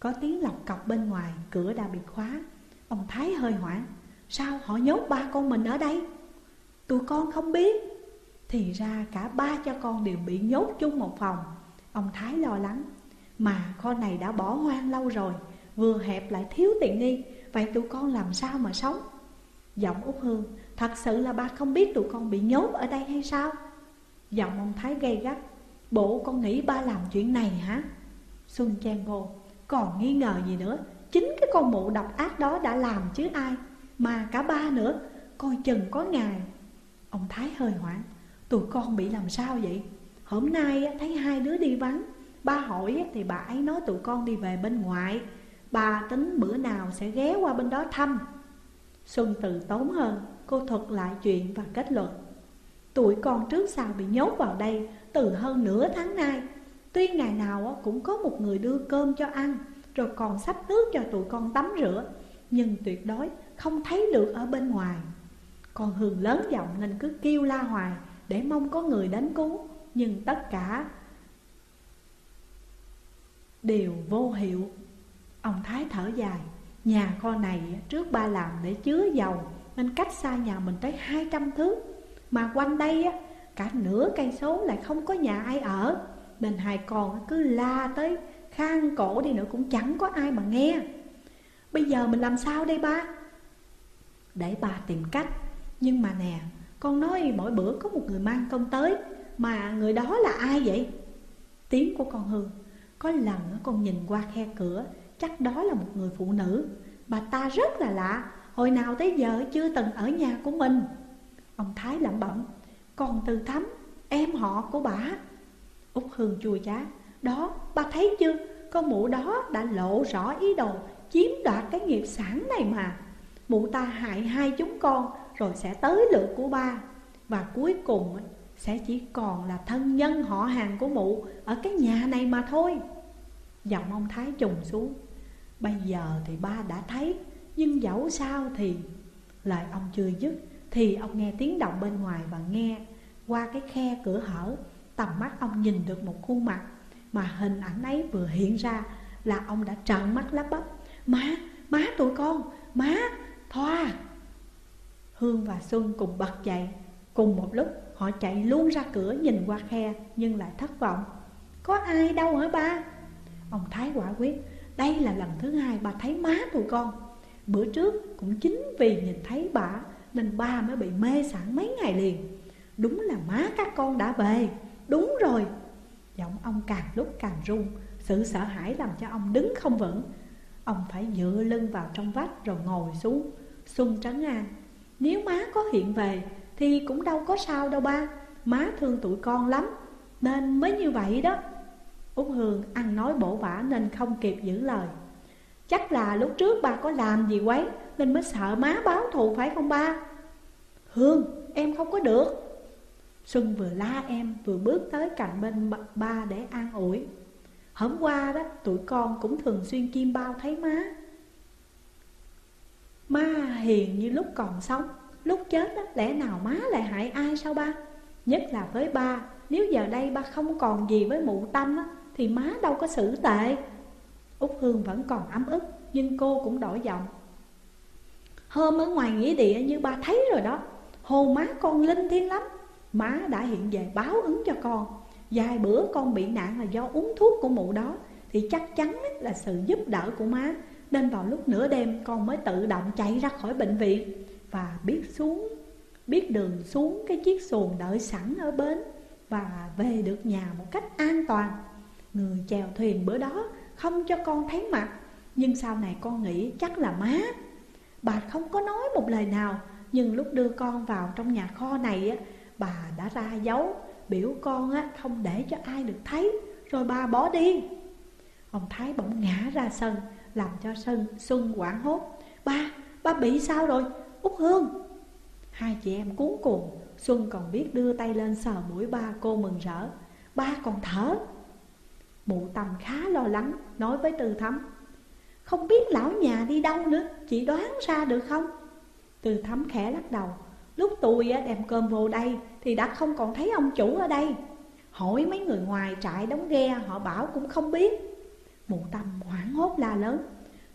Có tiếng lọc cọc bên ngoài, Cửa đã bị khóa. Ông Thái hơi hoảng, Sao họ nhốt ba con mình ở đây? Tụi con không biết. Thì ra cả ba cha con đều bị nhốt chung một phòng. Ông Thái lo lắng, Mà kho này đã bỏ hoang lâu rồi, Vừa hẹp lại thiếu tiện nghi, Vậy tụi con làm sao mà sống? Giọng Út Hương, Thật sự là ba không biết tụi con bị nhốt ở đây hay sao? Giọng ông Thái gây gắt Bộ con nghĩ ba làm chuyện này hả? Xuân Trang vô Còn nghi ngờ gì nữa? Chính cái con mụ độc ác đó đã làm chứ ai? Mà cả ba nữa, Coi chừng có ngày. Ông Thái hơi hoảng, Tụi con bị làm sao vậy? Hôm nay thấy hai đứa đi vắng. Ba hỏi thì bà ấy nói tụi con đi về bên ngoại. Bà tính bữa nào sẽ ghé qua bên đó thăm. Xuân từ tốn hơn, Cô thuật lại chuyện và kết luận. Tuổi con trước sau bị nhốt vào đây Từ hơn nửa tháng nay. Tuy ngày nào cũng có một người đưa cơm cho ăn, Rồi còn sắp nước cho tụi con tắm rửa, Nhưng tuyệt đối không thấy được ở bên ngoài. Con Hương lớn giọng nên cứ kêu la hoài Để mong có người đến cứu, Nhưng tất cả Đều vô hiệu. Ông Thái thở dài. Nhà kho này trước ba làm để chứa dầu Nên cách xa nhà mình tới 200 thước Mà quanh đây cả nửa cây số lại không có nhà ai ở Nên hai con cứ la tới khang cổ đi nữa cũng chẳng có ai mà nghe Bây giờ mình làm sao đây ba? Để ba tìm cách Nhưng mà nè, con nói mỗi bữa có một người mang công tới Mà người đó là ai vậy? Tiếng của con Hương Có lần con nhìn qua khe cửa Chắc đó là một người phụ nữ. Bà ta rất là lạ. Hồi nào tới giờ chưa từng ở nhà của mình. Ông Thái lẩm bẩm, Còn từ thắm, Em họ của bà? Út Hương chua chát, Đó, bà thấy chưa? Con mụ đó đã lộ rõ ý đồ Chiếm đoạt cái nghiệp sản này mà. Mụ ta hại hai chúng con, Rồi sẽ tới lượt của ba. Và cuối cùng sẽ chỉ còn là thân nhân họ hàng của mụ Ở cái nhà này mà thôi. Giọng ông Thái trùng xuống. Bây giờ thì ba đã thấy Nhưng dẫu sao thì Lời ông chưa dứt Thì ông nghe tiếng động bên ngoài và nghe Qua cái khe cửa hở Tầm mắt ông nhìn được một khuôn mặt Mà hình ảnh ấy vừa hiện ra Là ông đã trợn mắt lắp bắp. Má, má tụi con, má, Thoa. Hương và Xuân cùng bật dậy. Cùng một lúc họ chạy luôn ra cửa nhìn qua khe Nhưng lại thất vọng. Có ai đâu hả ba? Ông Thái quả quyết. Đây là lần thứ hai bà thấy má tụi con. Bữa trước cũng chính vì nhìn thấy bà, Nên ba mới bị mê sẵn mấy ngày liền. Đúng là má các con đã về. Đúng rồi. Giọng ông càng lúc càng run, Sự sợ hãi làm cho ông đứng không vững. Ông phải dựa lưng vào trong vách rồi ngồi xuống Xuân trấn an Nếu má có hiện về, Thì cũng đâu có sao đâu ba. Má thương tụi con lắm. Nên mới như vậy đó. Úc Hương ăn nói bổ vả nên không kịp giữ lời. Chắc là lúc trước ba có làm gì quấy Nên mới sợ má báo thù phải không ba? Hương em không có được. Xuân vừa la em vừa bước tới cạnh bên ba để an ủi. Hôm qua đó tụi con cũng thường xuyên chim bao thấy má. Má hiền như lúc còn sống Lúc chết đó, lẽ nào má lại hại ai sao ba? Nhất là với ba Nếu giờ đây ba không còn gì với mụ tâm á, thì má đâu có xử tệ. Út Hương vẫn còn ấm ức, Nhưng cô cũng đổi giọng. Hôm ở ngoài nghĩa địa như ba thấy rồi đó, hồ má con linh thiêng lắm. Má đã hiện về báo ứng cho con. Vài bữa con bị nạn là do uống thuốc của mụ đó, Thì chắc chắn là sự giúp đỡ của má. Nên vào lúc nửa đêm, con mới tự động chạy ra khỏi bệnh viện Và biết xuống, Biết đường xuống cái chiếc xuồng đợi sẵn ở bến Và về được nhà một cách an toàn. Người chèo thuyền bữa đó không cho con thấy mặt. Nhưng sau này con nghĩ chắc là má. Bà không có nói một lời nào Nhưng lúc đưa con vào trong nhà kho này Bà đã ra dấu Biểu con á, không để cho ai được thấy Rồi bà bỏ đi. Ông Thái bỗng ngã ra sân Làm cho sân Xuân quảng hốt. Ba, ba bị sao rồi? Út Hương. Hai chị em cuốn cuồng Xuân còn biết đưa tay lên sờ mũi ba cô mừng rỡ. Ba còn thở. Mụ tầm khá lo lắng, Nói với Từ Thắm Không biết lão nhà đi đâu nữa Chị đoán ra được không? Từ Thắm khẽ lắc đầu. Lúc tôi đem cơm vô đây, Thì đã không còn thấy ông chủ ở đây. Hỏi mấy người ngoài trại đóng ghe, Họ bảo cũng không biết. Mụ tâm hoảng hốt la lớn.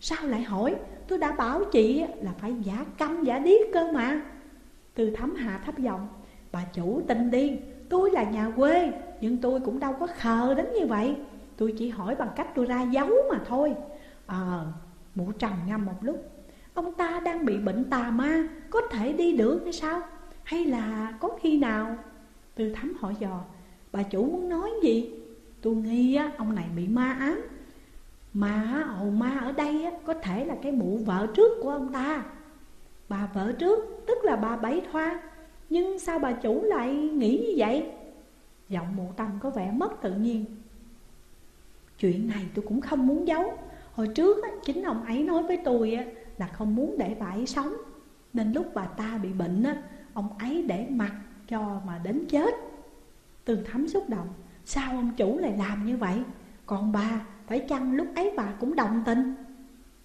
Sao lại hỏi? Tôi đã bảo chị là phải giả câm, giả điếc cơ mà. Từ thấm hạ thấp giọng. Bà chủ tin đi, Tôi là nhà quê, Nhưng tôi cũng đâu có khờ đến như vậy. Tôi chỉ hỏi bằng cách tôi ra dấu mà thôi. Ờ à, Mụ trầm ngâm một lúc. Ông ta đang bị bệnh tà ma Có thể đi được hay sao? Hay là có khi nào? Tư thắm hỏi dò. Bà chủ muốn nói gì? Tôi nghi á, ông này bị ma ám. Mà ồ ma ở đây á, Có thể là cái mụ vợ trước của ông ta. Bà vợ trước Tức là bà Bảy Thoa. Nhưng sao bà chủ lại nghĩ như vậy? Giọng mụ tâm có vẻ mất tự nhiên. Chuyện này tôi cũng không muốn giấu. Hồi trước á, chính ông ấy nói với tôi á, là không muốn để bà ấy sống. Nên lúc bà ta bị bệnh á, ông ấy để mặc cho mà đến chết. Tường thấm xúc động Sao ông chủ lại làm như vậy? Còn bà phải chăng lúc ấy bà cũng đồng tình?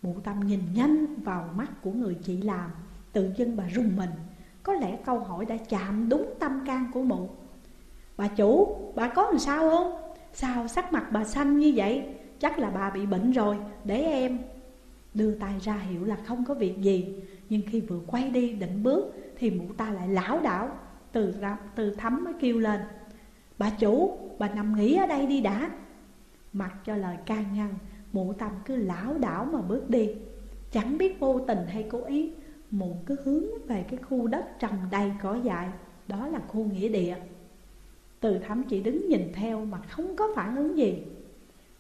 Mụ tâm nhìn nhanh vào mắt của người chị làm Tự dưng bà rùng mình. Có lẽ câu hỏi đã chạm đúng tâm can của mụ. Bà chủ, bà có làm sao không? Sao sắc mặt bà xanh như vậy? Chắc là bà bị bệnh rồi, để em. Đưa tay ra hiểu là không có việc gì. Nhưng khi vừa quay đi định bước Thì mụ ta lại lão đảo Từ, từ thấm mới kêu lên. Bà chủ, bà nằm nghỉ ở đây đi đã. Mặc cho lời can ngăn Mụ tâm cứ lão đảo mà bước đi. Chẳng biết vô tình hay cố ý Mụ cứ hướng về cái khu đất trồng đầy cỏ dại. Đó là khu nghĩa địa. Từ thắm chỉ đứng nhìn theo mà không có phản ứng gì.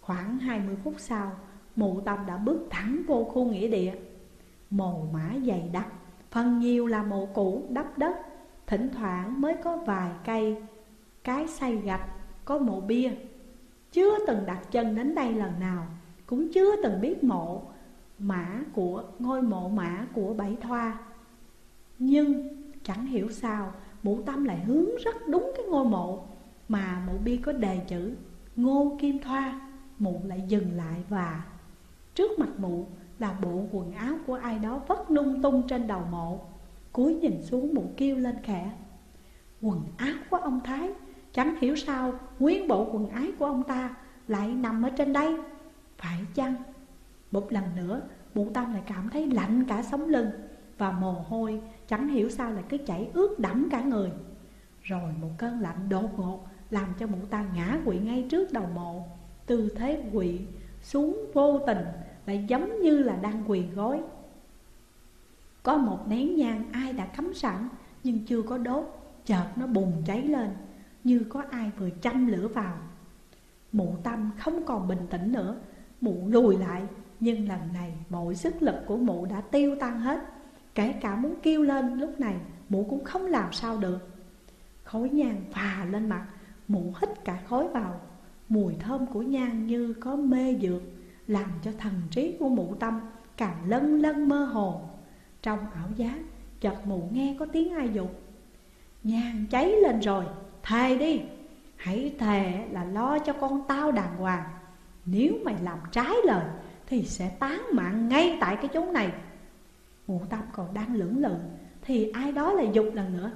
Khoảng 20 phút sau, Mụ tâm đã bước thẳng vô khu nghĩa địa. Mồ mã dày đặc, Phần nhiều là mộ cũ, đắp đất. Thỉnh thoảng mới có vài cây, Cái xây gạch, Có mộ bia. Chưa từng đặt chân đến đây lần nào, Cũng chưa từng biết mộ Mã của, ngôi mộ mã của Bảy Thoa. Nhưng chẳng hiểu sao, Mụ tâm lại hướng rất đúng cái ngôi mộ. Mà mộ bi có đề chữ Ngô Kim Thoa, Mụ lại dừng lại và Trước mặt mụ là bộ quần áo của ai đó vất lung tung trên đầu mộ, cúi nhìn xuống mụ kêu lên khẽ. Quần áo của ông Thái, Chẳng hiểu sao nguyên bộ quần áo của ông ta lại nằm ở trên đây, Phải chăng? Một lần nữa, mụ tâm lại cảm thấy lạnh cả sống lưng Và mồ hôi, chẳng hiểu sao lại cứ chảy ướt đẫm cả người. Rồi một cơn lạnh đột ngột làm cho mụ ta ngã quỵ ngay trước đầu mộ. Tư thế quỵ xuống vô tình lại giống như là đang quỳ gối. Có một nén nhang ai đã cắm sẵn, nhưng chưa có đốt, Chợt nó bùng cháy lên, như có ai vừa châm lửa vào. Mụ tâm không còn bình tĩnh nữa, Mụ lùi lại, Nhưng lần này mọi sức lực của mụ đã tiêu tan hết. Kể cả muốn kêu lên lúc này, Mụ cũng không làm sao được. Khói nhang phà lên mặt Mụ hít cả khói vào. Mùi thơm của nhang như có mê dược Làm cho thần trí của mụ tâm càng lân lân mơ hồ. Trong ảo giác chợt mụ nghe có tiếng ai dục. Nhang cháy lên rồi, thề đi Hãy thề là lo cho con tao đàng hoàng. Nếu mày làm trái lời Thì sẽ tán mạng ngay tại cái chốn này. Mụ tâm còn đang lưỡng lự Thì ai đó lại dục lần nữa.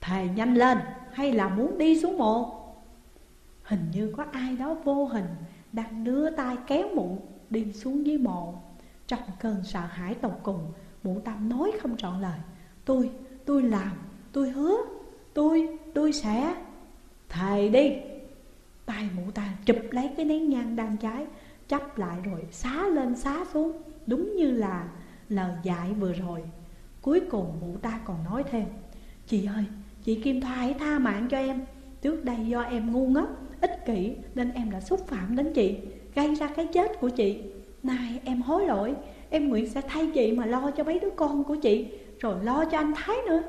Thề nhanh lên hay là muốn đi xuống mộ Hình như có ai đó vô hình Đang đưa tay kéo mụ đi xuống dưới mộ Trong cơn sợ hãi tột cùng Mụ tâm nói không trọn lời. Tôi, tôi làm, tôi hứa Tôi, tôi sẽ. Thầy đi. Tay mụ ta chụp lấy cái nén nhang đang cháy Chấp lại rồi xá lên xá xuống Đúng như là lời dạy vừa rồi. Cuối cùng mụ ta còn nói thêm Chị ơi, chị Kim Thoa hãy tha mạng cho em. Trước đây do em ngu ngốc, ích kỷ Nên em đã xúc phạm đến chị Gây ra cái chết của chị. Này em hối lỗi Em nguyện sẽ thay chị mà lo cho mấy đứa con của chị Rồi lo cho anh Thái nữa.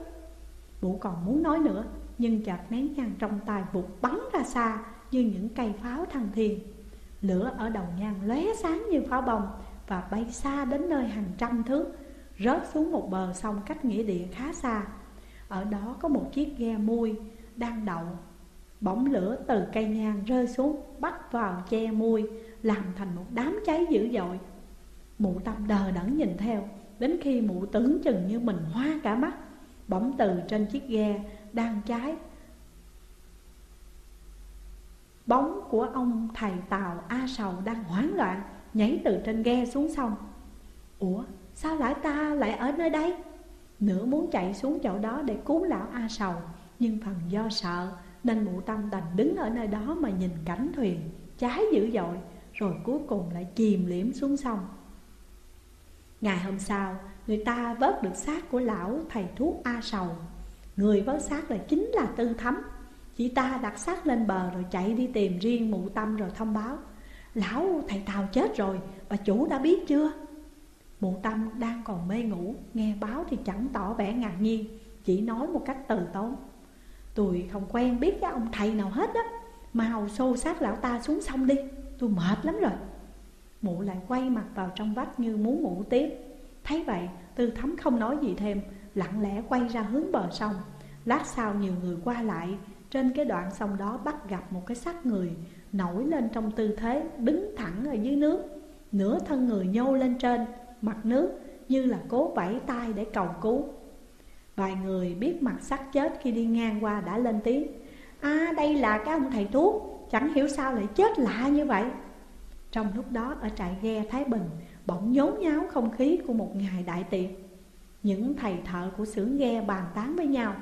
Vũ còn muốn nói nữa Nhưng chợt nén nhang trong tay vụt bắn ra xa Như những cây pháo thăng thiên. Lửa ở đầu nhang lóe sáng như pháo bông Và bay xa đến nơi hàng trăm thước Rớt xuống một bờ sông cách nghĩa địa khá xa. Ở đó có một chiếc ghe mui đang đậu. Bỗng lửa từ cây nhang rơi xuống, Bắt vào che mui, Làm thành một đám cháy dữ dội. Mụ tâm đờ đẫn nhìn theo, Đến khi mụ tưởng chừng như mình hoa cả mắt, Bỗng từ trên chiếc ghe đang cháy. Bóng của ông thầy Tàu A Sầu đang hoảng loạn, Nhảy từ trên ghe xuống sông. Ủa, sao lại ta lại ở nơi đây? Nửa muốn chạy xuống chỗ đó để cứu lão A Sầu Nhưng phần do sợ Nên mụ tâm đành đứng ở nơi đó mà nhìn cảnh thuyền Cháy dữ dội Rồi cuối cùng lại chìm liễm xuống sông. Ngày hôm sau Người ta vớt được xác của lão thầy thuốc A Sầu. Người vớt xác là chính là Tư Thấm. Chị ta đặt xác lên bờ rồi chạy đi tìm riêng mụ tâm rồi thông báo Lão thầy Tàu chết rồi, bà chủ đã biết chưa? Mụ tâm đang còn mê ngủ, nghe báo thì chẳng tỏ vẻ ngạc nhiên Chỉ nói một cách từ tốn. Tôi không quen biết cái ông thầy nào hết đó Mau xô sát lão ta xuống sông đi, tôi mệt lắm rồi. Mụ lại quay mặt vào trong vách như muốn ngủ tiếp. Thấy vậy, tư thấm không nói gì thêm Lặng lẽ quay ra hướng bờ sông. Lát sau nhiều người qua lại Trên cái đoạn sông đó bắt gặp một cái xác người Nổi lên trong tư thế đứng thẳng ở dưới nước. Nửa thân người nhô lên trên mặt nước Như là cố vẫy tay để cầu cứu. Vài người biết mặt sắc chết khi đi ngang qua đã lên tiếng. À đây là cái ông thầy thuốc, Chẳng hiểu sao lại chết lạ như vậy. Trong lúc đó, ở trại ghe Thái Bình, Bỗng nhốn nháo không khí của một ngày đại tiệc. Những thầy thợ của xưởng ghe bàn tán với nhau.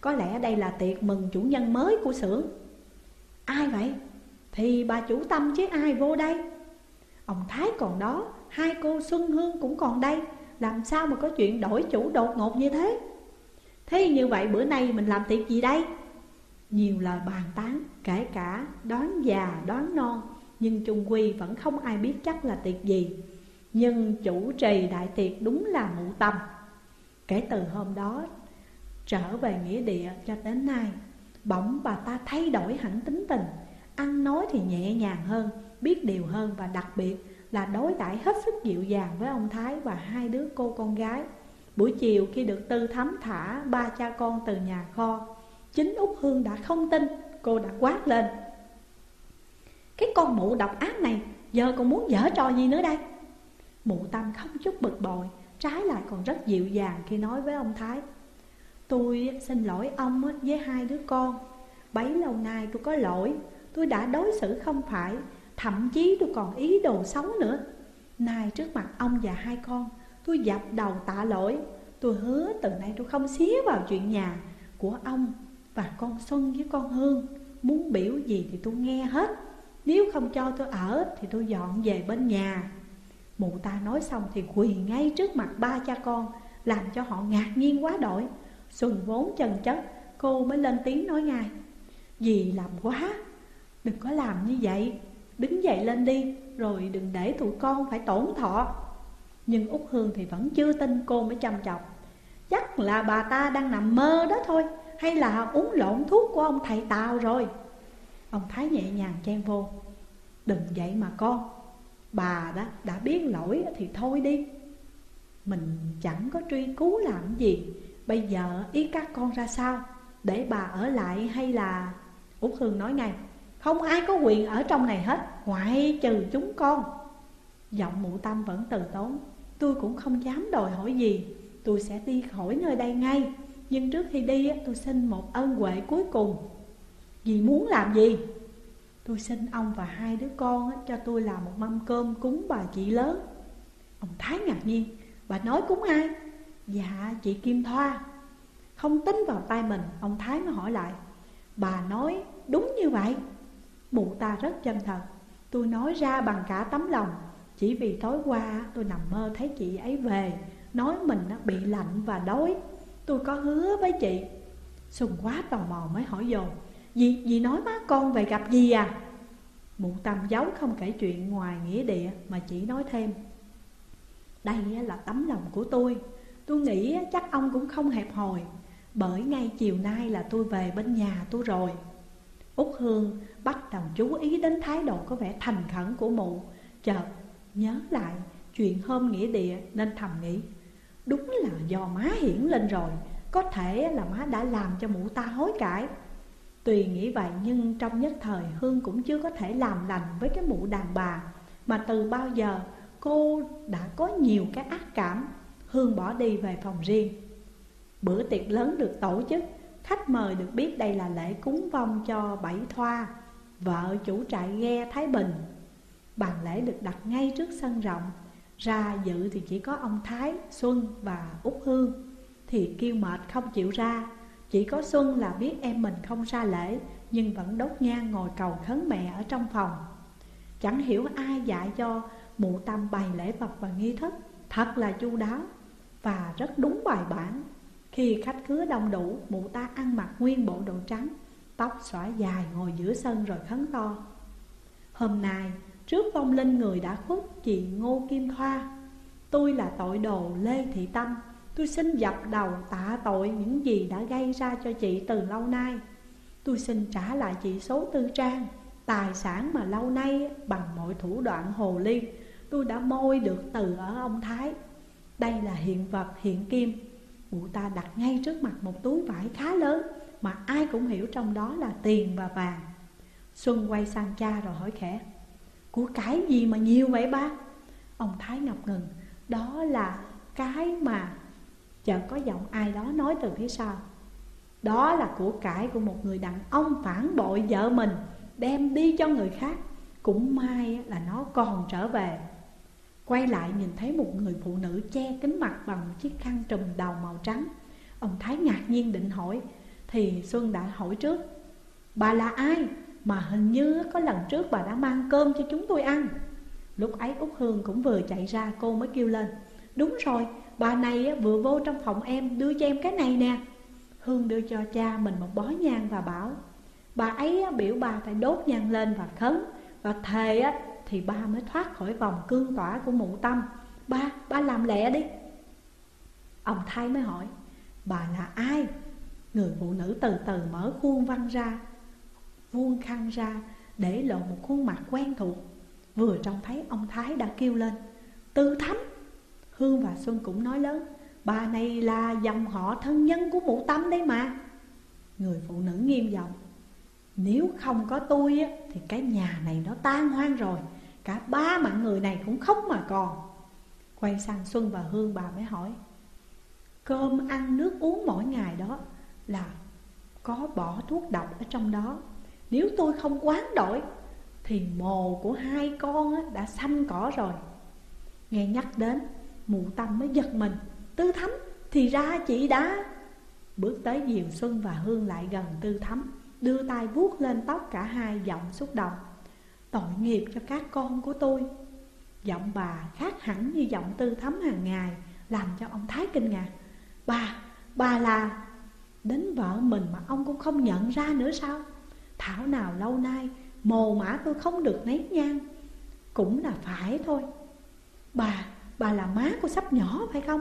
Có lẽ đây là tiệc mừng chủ nhân mới của xưởng. Ai vậy? Thì bà chủ tâm chứ ai vô đây. Ông Thái còn đó Hai cô Xuân Hương cũng còn đây. Làm sao mà có chuyện đổi chủ đột ngột như thế? Thế như vậy bữa nay mình làm tiệc gì đây? Nhiều lời bàn tán, kể cả đoán già đoán non Nhưng chung quy vẫn không ai biết chắc là tiệc gì. Nhưng chủ trì đại tiệc đúng là mụ tâm Kể từ hôm đó trở về nghĩa địa cho đến nay Bỗng bà ta thay đổi hẳn tính tình. Ăn nói thì nhẹ nhàng hơn, biết điều hơn Và đặc biệt là đối đãi hết sức dịu dàng với ông Thái và hai đứa cô con gái. Buổi chiều khi được tư thấm thả ba cha con từ nhà kho Chính Úc Hương đã không tin, cô đã quát lên. Cái con mụ độc ác này giờ còn muốn dở trò gì nữa đây? Mụ Tâm không chút bực bội Trái lại còn rất dịu dàng khi nói với ông Thái. Tôi xin lỗi ông với hai đứa con. Bấy lâu nay tôi có lỗi Tôi đã đối xử không phải Thậm chí tôi còn ý đồ xấu nữa. Nay trước mặt ông và hai con, Tôi dập đầu tạ lỗi. Tôi hứa từ nay tôi không xía vào chuyện nhà Của ông và con Xuân với con Hương. Muốn biểu gì thì tôi nghe hết. Nếu không cho tôi ở thì tôi dọn về bên nhà. Mụ ta nói xong thì quỳ ngay trước mặt ba cha con, Làm cho họ ngạc nhiên quá đổi. Xuân vốn chân chất Cô mới lên tiếng nói ngay. Dì làm quá, Đừng có làm như vậy. Đứng dậy lên đi, Rồi đừng để tụi con phải tổn thọ. Nhưng Út Hương thì vẫn chưa tin cô mới chăm chọc. Chắc là bà ta đang nằm mơ đó thôi, Hay là uống lộn thuốc của ông thầy Tào rồi. Ông Thái nhẹ nhàng chen vô. Đừng vậy mà con, Bà đó đã biết lỗi thì thôi đi. Mình chẳng có truy cứu làm gì, Bây giờ ý các con ra sao? Để bà ở lại hay là Út Hương nói ngay. Không ai có quyền ở trong này hết. Ngoại trừ chúng con. Giọng mụ tâm vẫn từ tốn. Tôi cũng không dám đòi hỏi gì. Tôi sẽ đi khỏi nơi đây ngay. Nhưng trước khi đi tôi xin một ân huệ cuối cùng. Dì muốn làm gì? Tôi xin ông và hai đứa con cho tôi làm một mâm cơm cúng bà chị lớn. Ông Thái ngạc nhiên. Bà nói cúng ai? Dạ chị Kim Thoa. Không tính vào tay mình, Ông Thái mới hỏi lại. Bà nói, đúng như vậy. Mụ ta rất chân thật. Tôi nói ra bằng cả tấm lòng. Chỉ vì tối qua tôi nằm mơ thấy chị ấy về Nói mình bị lạnh và đói. Tôi có hứa với chị. Sùng quá tò mò mới hỏi dồn. Dì, dì nói má con về gặp gì à? Mụ tâm giấu không kể chuyện ngoài nghĩa địa Mà chỉ nói thêm. Đây là tấm lòng của tôi. Tôi nghĩ chắc ông cũng không hẹp hòi. Bởi ngay chiều nay là tôi về bên nhà tôi rồi. Úc Hương bắt đầu chú ý đến thái độ có vẻ thành khẩn của mụ. Chợt nhớ lại chuyện hôm nghĩa địa nên thầm nghĩ, Đúng là do má hiển lên rồi, Có thể là má đã làm cho mụ ta hối cải. Tùy nghĩ vậy nhưng trong nhất thời Hương cũng chưa có thể làm lành với cái mụ đàn bà, Mà từ bao giờ cô đã có nhiều cái ác cảm, Hương bỏ đi về phòng riêng. Bữa tiệc lớn được tổ chức Khách mời được biết đây là lễ cúng vong cho Bảy Thoa Vợ chủ trại ghe Thái Bình. Bàn lễ được đặt ngay trước sân rộng Ra dự thì chỉ có ông Thái, Xuân và Út Hương. Thì kêu mệt không chịu ra Chỉ có Xuân là biết em mình không ra lễ Nhưng vẫn đốt nhang ngồi cầu khấn mẹ ở trong phòng. Chẳng hiểu ai dạy cho mụ tâm bày lễ vật và nghi thức Thật là chu đáo và rất đúng bài bản. Khi khách khứa đông đủ, mụ ta ăn mặc nguyên bộ đồ trắng Tóc xõa dài ngồi giữa sân rồi khấn to. Hôm nay Trước vong linh người đã khuất chị Ngô Kim Thoa Tôi là tội đồ Lê Thị Tâm Tôi xin dập đầu tạ tội những gì đã gây ra cho chị từ lâu nay. Tôi xin trả lại chị số tư trang Tài sản mà lâu nay bằng mọi thủ đoạn hồ ly Tôi đã môi được từ ở ông Thái. Đây là hiện vật hiện kim. Mụ ta đặt ngay trước mặt một túi vải khá lớn Mà ai cũng hiểu trong đó là tiền và vàng. Xuân quay sang cha rồi hỏi khẽ, của cái gì mà nhiều vậy ba? Ông Thái ngập ngừng, Đó là cái mà Chợt có giọng ai đó nói từ phía sau. Đó là của cải của một người đàn ông phản bội vợ mình, Đem đi cho người khác, Cũng may là nó còn trở về. Quay lại nhìn thấy một người phụ nữ che kính mặt bằng một chiếc khăn trùm đầu màu trắng. Ông Thái ngạc nhiên định hỏi Thì Xuân đã hỏi trước Bà là ai? Mà hình như có lần trước bà đã mang cơm cho chúng tôi ăn. Lúc ấy Út Hương cũng vừa chạy ra cô mới kêu lên Đúng rồi, bà này vừa vô trong phòng em đưa cho em cái này nè. Hương đưa cho cha mình một bó nhang và bảo Bà ấy biểu bà phải đốt nhang lên và khấn Và thề á, thì ba mới thoát khỏi vòng cương tỏa của mụ tâm. Ba, ba làm lẹ đi. Ông Thái mới hỏi Bà là ai? Người phụ nữ từ từ mở khuôn văn ra Vuông khăn ra Để lộ một khuôn mặt quen thuộc. Vừa trông thấy ông Thái đã kêu lên Tư thắm Hương và Xuân cũng nói lớn Bà này là dòng họ thân nhân của mụ tâm đấy mà. Người phụ nữ nghiêm giọng Nếu không có tôi á, thì cái nhà này nó tan hoang rồi. Cả ba mạng người này cũng khóc mà còn. Quay sang Xuân và Hương bà mới hỏi, Cơm ăn, nước uống mỗi ngày đó là có bỏ thuốc độc ở trong đó. Nếu tôi không quán đổi, Thì mồ của hai con đã xanh cỏ rồi. Nghe nhắc đến, Mụ tâm mới giật mình. Tư thắm, thì ra chị đã. Bước tới diều Xuân và Hương lại gần tư thắm, Đưa tay vuốt lên tóc cả hai giọng xúc động. Tội nghiệp cho các con của tôi. Giọng bà khác hẳn như giọng tư thấm hàng ngày Làm cho ông Thái kinh ngạc. Bà, bà là Đến vợ mình mà ông cũng không nhận ra nữa sao? Thảo nào lâu nay Mồ mã tôi không được nén nhang. Cũng là phải thôi. Bà, bà là má của sắp nhỏ phải không?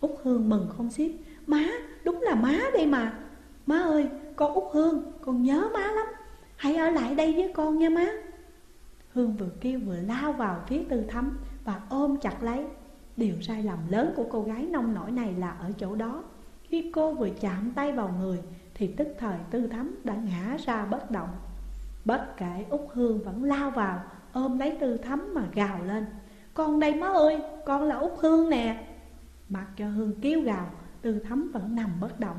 Út Hương mừng không xiết. Má, đúng là má đây mà. Má ơi, con Út Hương, con nhớ má lắm. Hãy ở lại đây với con nha má. Hương vừa kêu vừa lao vào phía tư thắm Và ôm chặt lấy. Điều sai lầm lớn của cô gái nông nổi này là ở chỗ đó. Khi cô vừa chạm tay vào người Thì tức thời tư thắm đã ngã ra bất động. Bất kể úc Hương vẫn lao vào Ôm lấy tư thắm mà gào lên. Con đây má ơi, con là úc Hương nè. Mặc cho Hương kêu gào Tư thắm vẫn nằm bất động.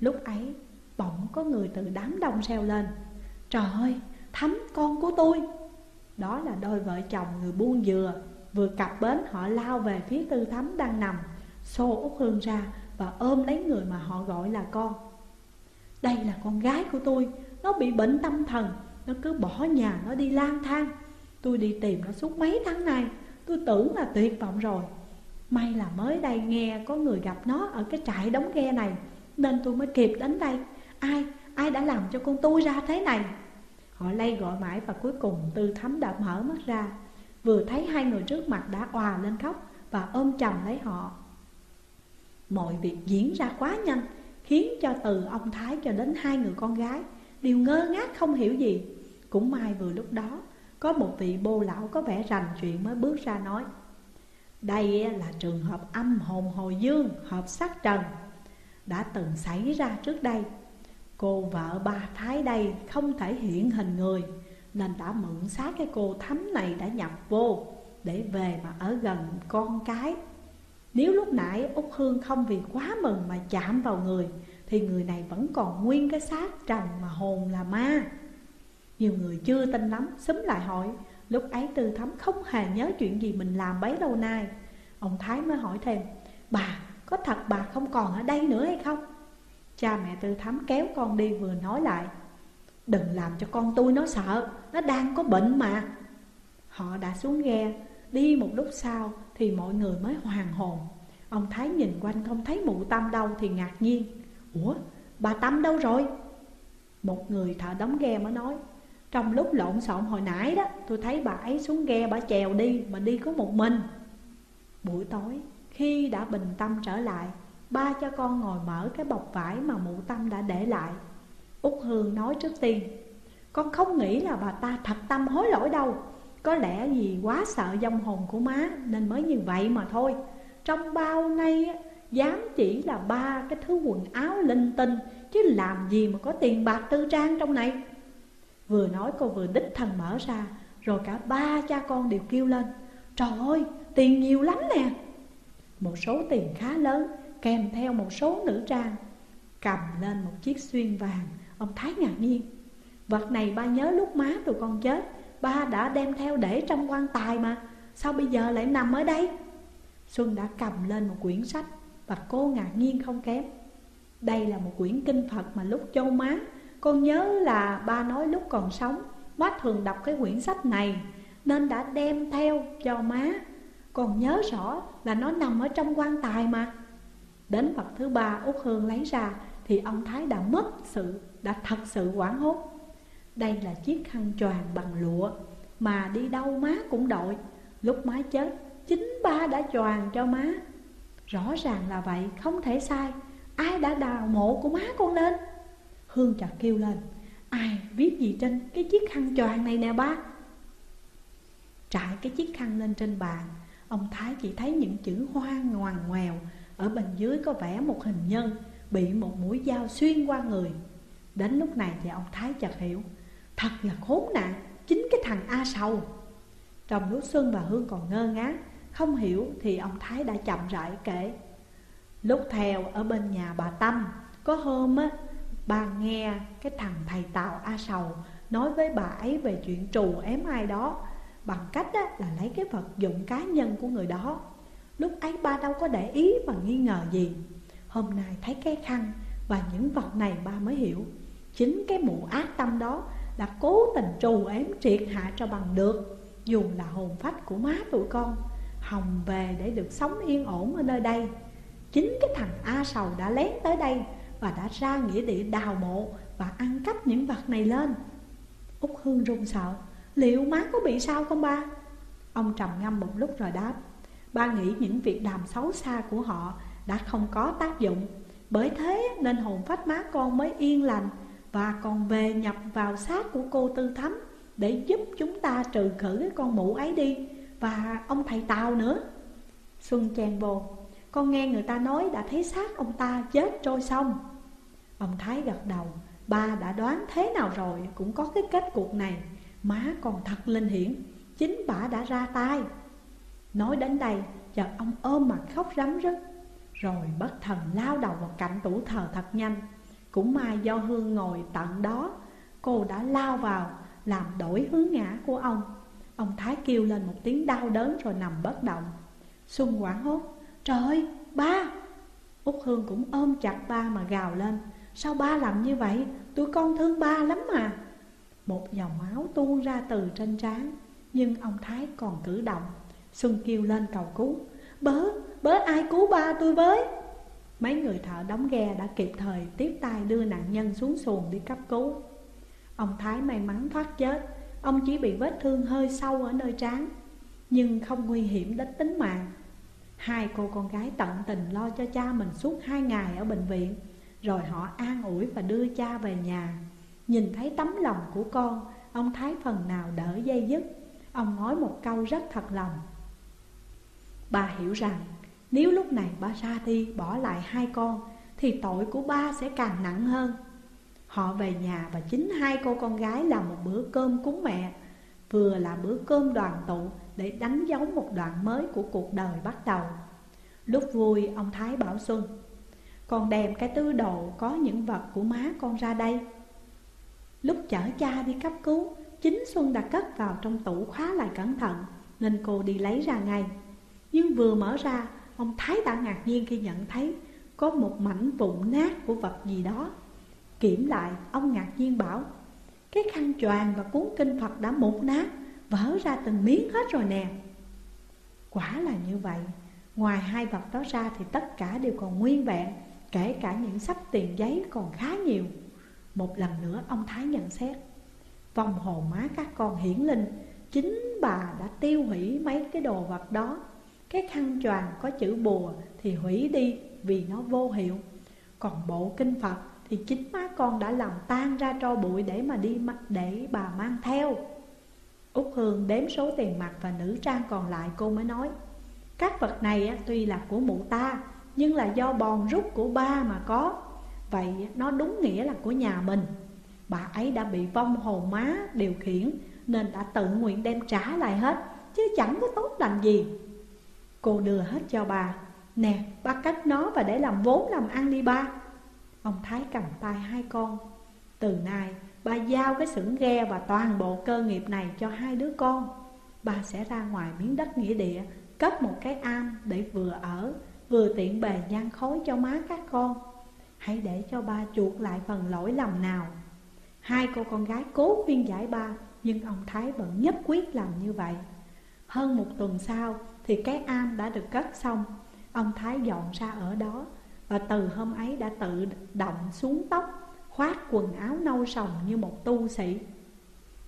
Lúc ấy bỗng có người từ đám đông reo lên. Trời ơi, thắm con của tôi! Đó là đôi vợ chồng người buôn dừa Vừa cặp bến họ lao về phía tư thắm đang nằm Xô Út Hương ra và ôm lấy người mà họ gọi là con. Đây là con gái của tôi Nó bị bệnh tâm thần Nó cứ bỏ nhà nó đi lang thang. Tôi đi tìm nó suốt mấy tháng nay Tôi tưởng là tuyệt vọng rồi. May là mới đây nghe có người gặp nó ở cái trại đóng ghe này Nên tôi mới kịp đến đây. Ai, ai đã làm cho con tôi ra thế này? Họ lay gọi mãi và cuối cùng Tư Thắm đã mở mắt ra, Vừa thấy hai người trước mặt đã òa lên khóc Và ôm chầm lấy họ. Mọi việc diễn ra quá nhanh, Khiến cho từ ông Thái cho đến hai người con gái Đều ngơ ngác không hiểu gì. Cũng may vừa lúc đó, Có một vị bô lão có vẻ rành chuyện mới bước ra nói, Đây là trường hợp âm hồn hồi dương, Hợp sát trần, Đã từng xảy ra trước đây. Cô vợ ba Thái đây không thể hiện hình người Nên đã mượn xác cái cô thắm này đã nhập vô Để về mà ở gần con cái. Nếu lúc nãy Úc Hương không vì quá mừng mà chạm vào người Thì người này vẫn còn nguyên cái xác trần mà hồn là ma. Nhiều người chưa tin lắm Xúm lại hỏi Lúc ấy Tư Thắm không hề nhớ chuyện gì mình làm bấy lâu nay. Ông Thái mới hỏi thêm Bà, có thật bà không còn ở đây nữa hay không? Cha mẹ Tư Thắm kéo con đi vừa nói lại, Đừng làm cho con tôi nó sợ, Nó đang có bệnh mà. Họ đã xuống ghe, Đi một lúc sau thì mọi người mới hoàn hồn. Ông Thái nhìn quanh không thấy mụ Tâm đâu thì ngạc nhiên. Ủa, bà Tâm đâu rồi? Một người thợ đóng ghe mới nói, Trong lúc lộn xộn hồi nãy đó, Tôi thấy bà ấy xuống ghe bà chèo đi Mà đi có một mình. Buổi tối, khi đã bình tâm trở lại Ba cho con ngồi mở cái bọc vải mà mụ Tâm đã để lại. Út Hương nói trước tiên, Con không nghĩ là bà ta thật tâm hối lỗi đâu. Có lẽ vì quá sợ dông hồn của má Nên mới như vậy mà thôi. Trong bao nay dám chỉ là ba cái thứ quần áo linh tinh, Chứ làm gì mà có tiền bạc tư trang trong này? Vừa nói cô vừa đích thần mở ra, Rồi cả ba cha con đều kêu lên, Trời ơi, tiền nhiều lắm nè. Một số tiền khá lớn kèm theo một số nữ trang, Cầm lên một chiếc xuyên vàng. Ông Thái ngạc nhiên, Vật này ba nhớ lúc má tụi con chết, Ba đã đem theo để trong quan tài mà, Sao bây giờ lại nằm ở đây? Xuân đã cầm lên một quyển sách Và cô ngạc nhiên không kém. Đây là một quyển kinh Phật mà lúc châu má, Con nhớ là ba nói lúc còn sống, Má thường đọc cái quyển sách này Nên đã đem theo cho má. Còn nhớ rõ là nó nằm ở trong quan tài mà. Đến vật thứ ba Út Hương lấy ra Thì ông Thái đã mất sự, đã thật sự quảng hốt. Đây là chiếc khăn choàng bằng lụa Mà đi đâu má cũng đội. Lúc má chết, Chính ba đã choàng cho má. Rõ ràng là vậy, không thể sai. Ai đã đào mộ của má con lên Hương chợt kêu lên. Ai viết gì trên cái chiếc khăn choàng này nè ba? Trải cái chiếc khăn lên trên bàn, Ông Thái chỉ thấy những chữ hoa ngoằn ngoèo ở bên dưới có vẽ một hình nhân Bị một mũi dao xuyên qua người. Đến lúc này thì ông Thái chợt hiểu Thật là khốn nạn Chính cái thằng A Sầu. Trong lúc Xuân và Hương còn ngơ ngác Không hiểu thì ông Thái đã chậm rãi kể. Lúc theo ở bên nhà bà Tâm Có hôm á Bà nghe cái thằng thầy Tào A Sầu Nói với bà ấy về chuyện trù ém ai đó Bằng cách á, là lấy cái vật dụng cá nhân của người đó. Lúc ấy ba đâu có để ý và nghi ngờ gì. Hôm nay thấy cái khăn và những vật này ba mới hiểu. Chính cái mụ ác tâm đó đã cố tình trù ém triệt hạ cho bằng được. Dù là hồn phách của má tụi con Hồng về để được sống yên ổn ở nơi đây. Chính cái thằng A Sầu đã lén tới đây Và đã ra nghĩa địa đào mộ Và ăn cắp những vật này lên. Úc Hương run sợ, Liệu má có bị sao không ba? Ông trầm ngâm một lúc rồi đáp Ba nghĩ những việc đàm xấu xa của họ đã không có tác dụng. Bởi thế nên hồn phách má con mới yên lành Và còn về nhập vào xác của cô Tư Thắm Để giúp chúng ta trừ khử cái con mụ ấy đi. Và ông thầy Tào nữa. Xuân chèn vô Con nghe người ta nói đã thấy xác ông ta chết trôi sông Ông Thái gật đầu, Ba đã đoán thế nào rồi cũng có cái kết cuộc này. Má còn thật linh hiển, Chính bà đã ra tay. Nói đến đây, chợt ông ôm mặt khóc rắm rứt. Rồi bất thần lao đầu vào cạnh tủ thờ thật nhanh. Cũng may do Hương ngồi tận đó, Cô đã lao vào, làm đổi hướng ngã của ông. Ông Thái kêu lên một tiếng đau đớn rồi nằm bất động. Xuân quảng hốt, Trời ba! Út Hương cũng ôm chặt ba mà gào lên, Sao ba làm như vậy? Tụi con thương ba lắm mà. Một dòng máu tuôn ra từ trên trán, Nhưng ông Thái còn cử động. Xuân kêu lên cầu cứu. Bớ, bớ ai cứu ba tôi với? Mấy người thợ đóng ghe đã kịp thời tiếp tay đưa nạn nhân xuống xuồng đi cấp cứu. Ông Thái may mắn thoát chết. Ông chỉ bị vết thương hơi sâu ở nơi trán Nhưng không nguy hiểm đến tính mạng. Hai cô con gái tận tình lo cho cha mình suốt hai ngày ở bệnh viện Rồi họ an ủi và đưa cha về nhà. Nhìn thấy tấm lòng của con Ông Thái phần nào đỡ dây dứt. Ông nói một câu rất thật lòng. Bà hiểu rằng, Nếu lúc này ba ra đi bỏ lại hai con, Thì tội của ba sẽ càng nặng hơn. Họ về nhà và chính hai cô con gái làm một bữa cơm cúng mẹ, Vừa là bữa cơm đoàn tụ để đánh dấu một đoạn mới của cuộc đời bắt đầu. Lúc vui, ông Thái bảo Xuân, Con đem cái tư đồ có những vật của má con ra đây. Lúc chở cha đi cấp cứu, Chính Xuân đã cất vào trong tủ khóa lại cẩn thận, Nên cô đi lấy ra ngay. Nhưng vừa mở ra, Ông Thái đã ngạc nhiên khi nhận thấy Có một mảnh vụn nát của vật gì đó. Kiểm lại, ông ngạc nhiên bảo, Cái khăn choàng và cuốn kinh Phật đã mục nát, Vỡ ra từng miếng hết rồi nè. Quả là như vậy. Ngoài hai vật đó ra thì tất cả đều còn nguyên vẹn, Kể cả những sách tiền giấy còn khá nhiều. Một lần nữa, ông Thái nhận xét Vòng hồn má các con hiển linh, Chính bà đã tiêu hủy mấy cái đồ vật đó. Cái khăn choàng có chữ bùa thì hủy đi vì nó vô hiệu. Còn bộ kinh Phật thì chính má con đã làm tan ra tro bụi để mà đi để bà mang theo. Úc Hương đếm số tiền mặt và nữ trang còn lại cô mới nói, Các vật này tuy là của mụ ta, Nhưng là do bòn rút của ba mà có. Vậy nó đúng nghĩa là của nhà mình. Bà ấy đã bị vong hồn má điều khiển Nên đã tự nguyện đem trả lại hết, Chứ chẳng có tốt lành gì. Cô đưa hết cho bà. Nè ba cách nó và để làm vốn làm ăn đi ba. Ông Thái cầm tay hai con. Từ nay, bà giao cái xưởng ghe và toàn bộ cơ nghiệp này cho hai đứa con. Bà sẽ ra ngoài miếng đất nghĩa địa cấp một cái am để vừa ở, Vừa tiện bề gian khối cho má các con. Hãy để cho ba chuộc lại phần lỗi lầm nào. Hai cô con gái cố khuyên giải ba, Nhưng ông Thái vẫn nhất quyết làm như vậy. Hơn một tuần sau thì cái am đã được cất xong. Ông Thái dọn ra ở đó Và từ hôm ấy đã tự động xuống tóc, Khoác quần áo nâu sòng như một tu sĩ.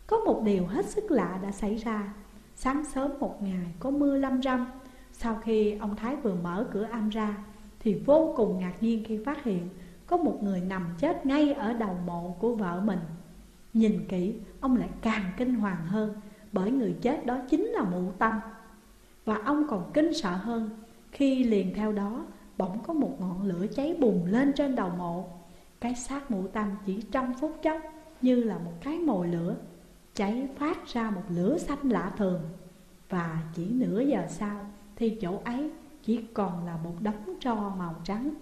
Có một điều hết sức lạ đã xảy ra. Sáng sớm một ngày có mưa lâm râm. Sau khi ông Thái vừa mở cửa am ra, Thì vô cùng ngạc nhiên khi phát hiện Có một người nằm chết ngay ở đầu mộ của vợ mình. Nhìn kỹ, ông lại càng kinh hoàng hơn, Bởi người chết đó chính là mụ tâm. Và ông còn kinh sợ hơn, Khi liền theo đó, bỗng có một ngọn lửa cháy bùng lên trên đầu mộ. Cái xác mụ tâm chỉ trong phút chốc như là một cái mồi lửa, Cháy phát ra một lửa xanh lạ thường. Và chỉ nửa giờ sau thì chỗ ấy chỉ còn là một đống tro màu trắng.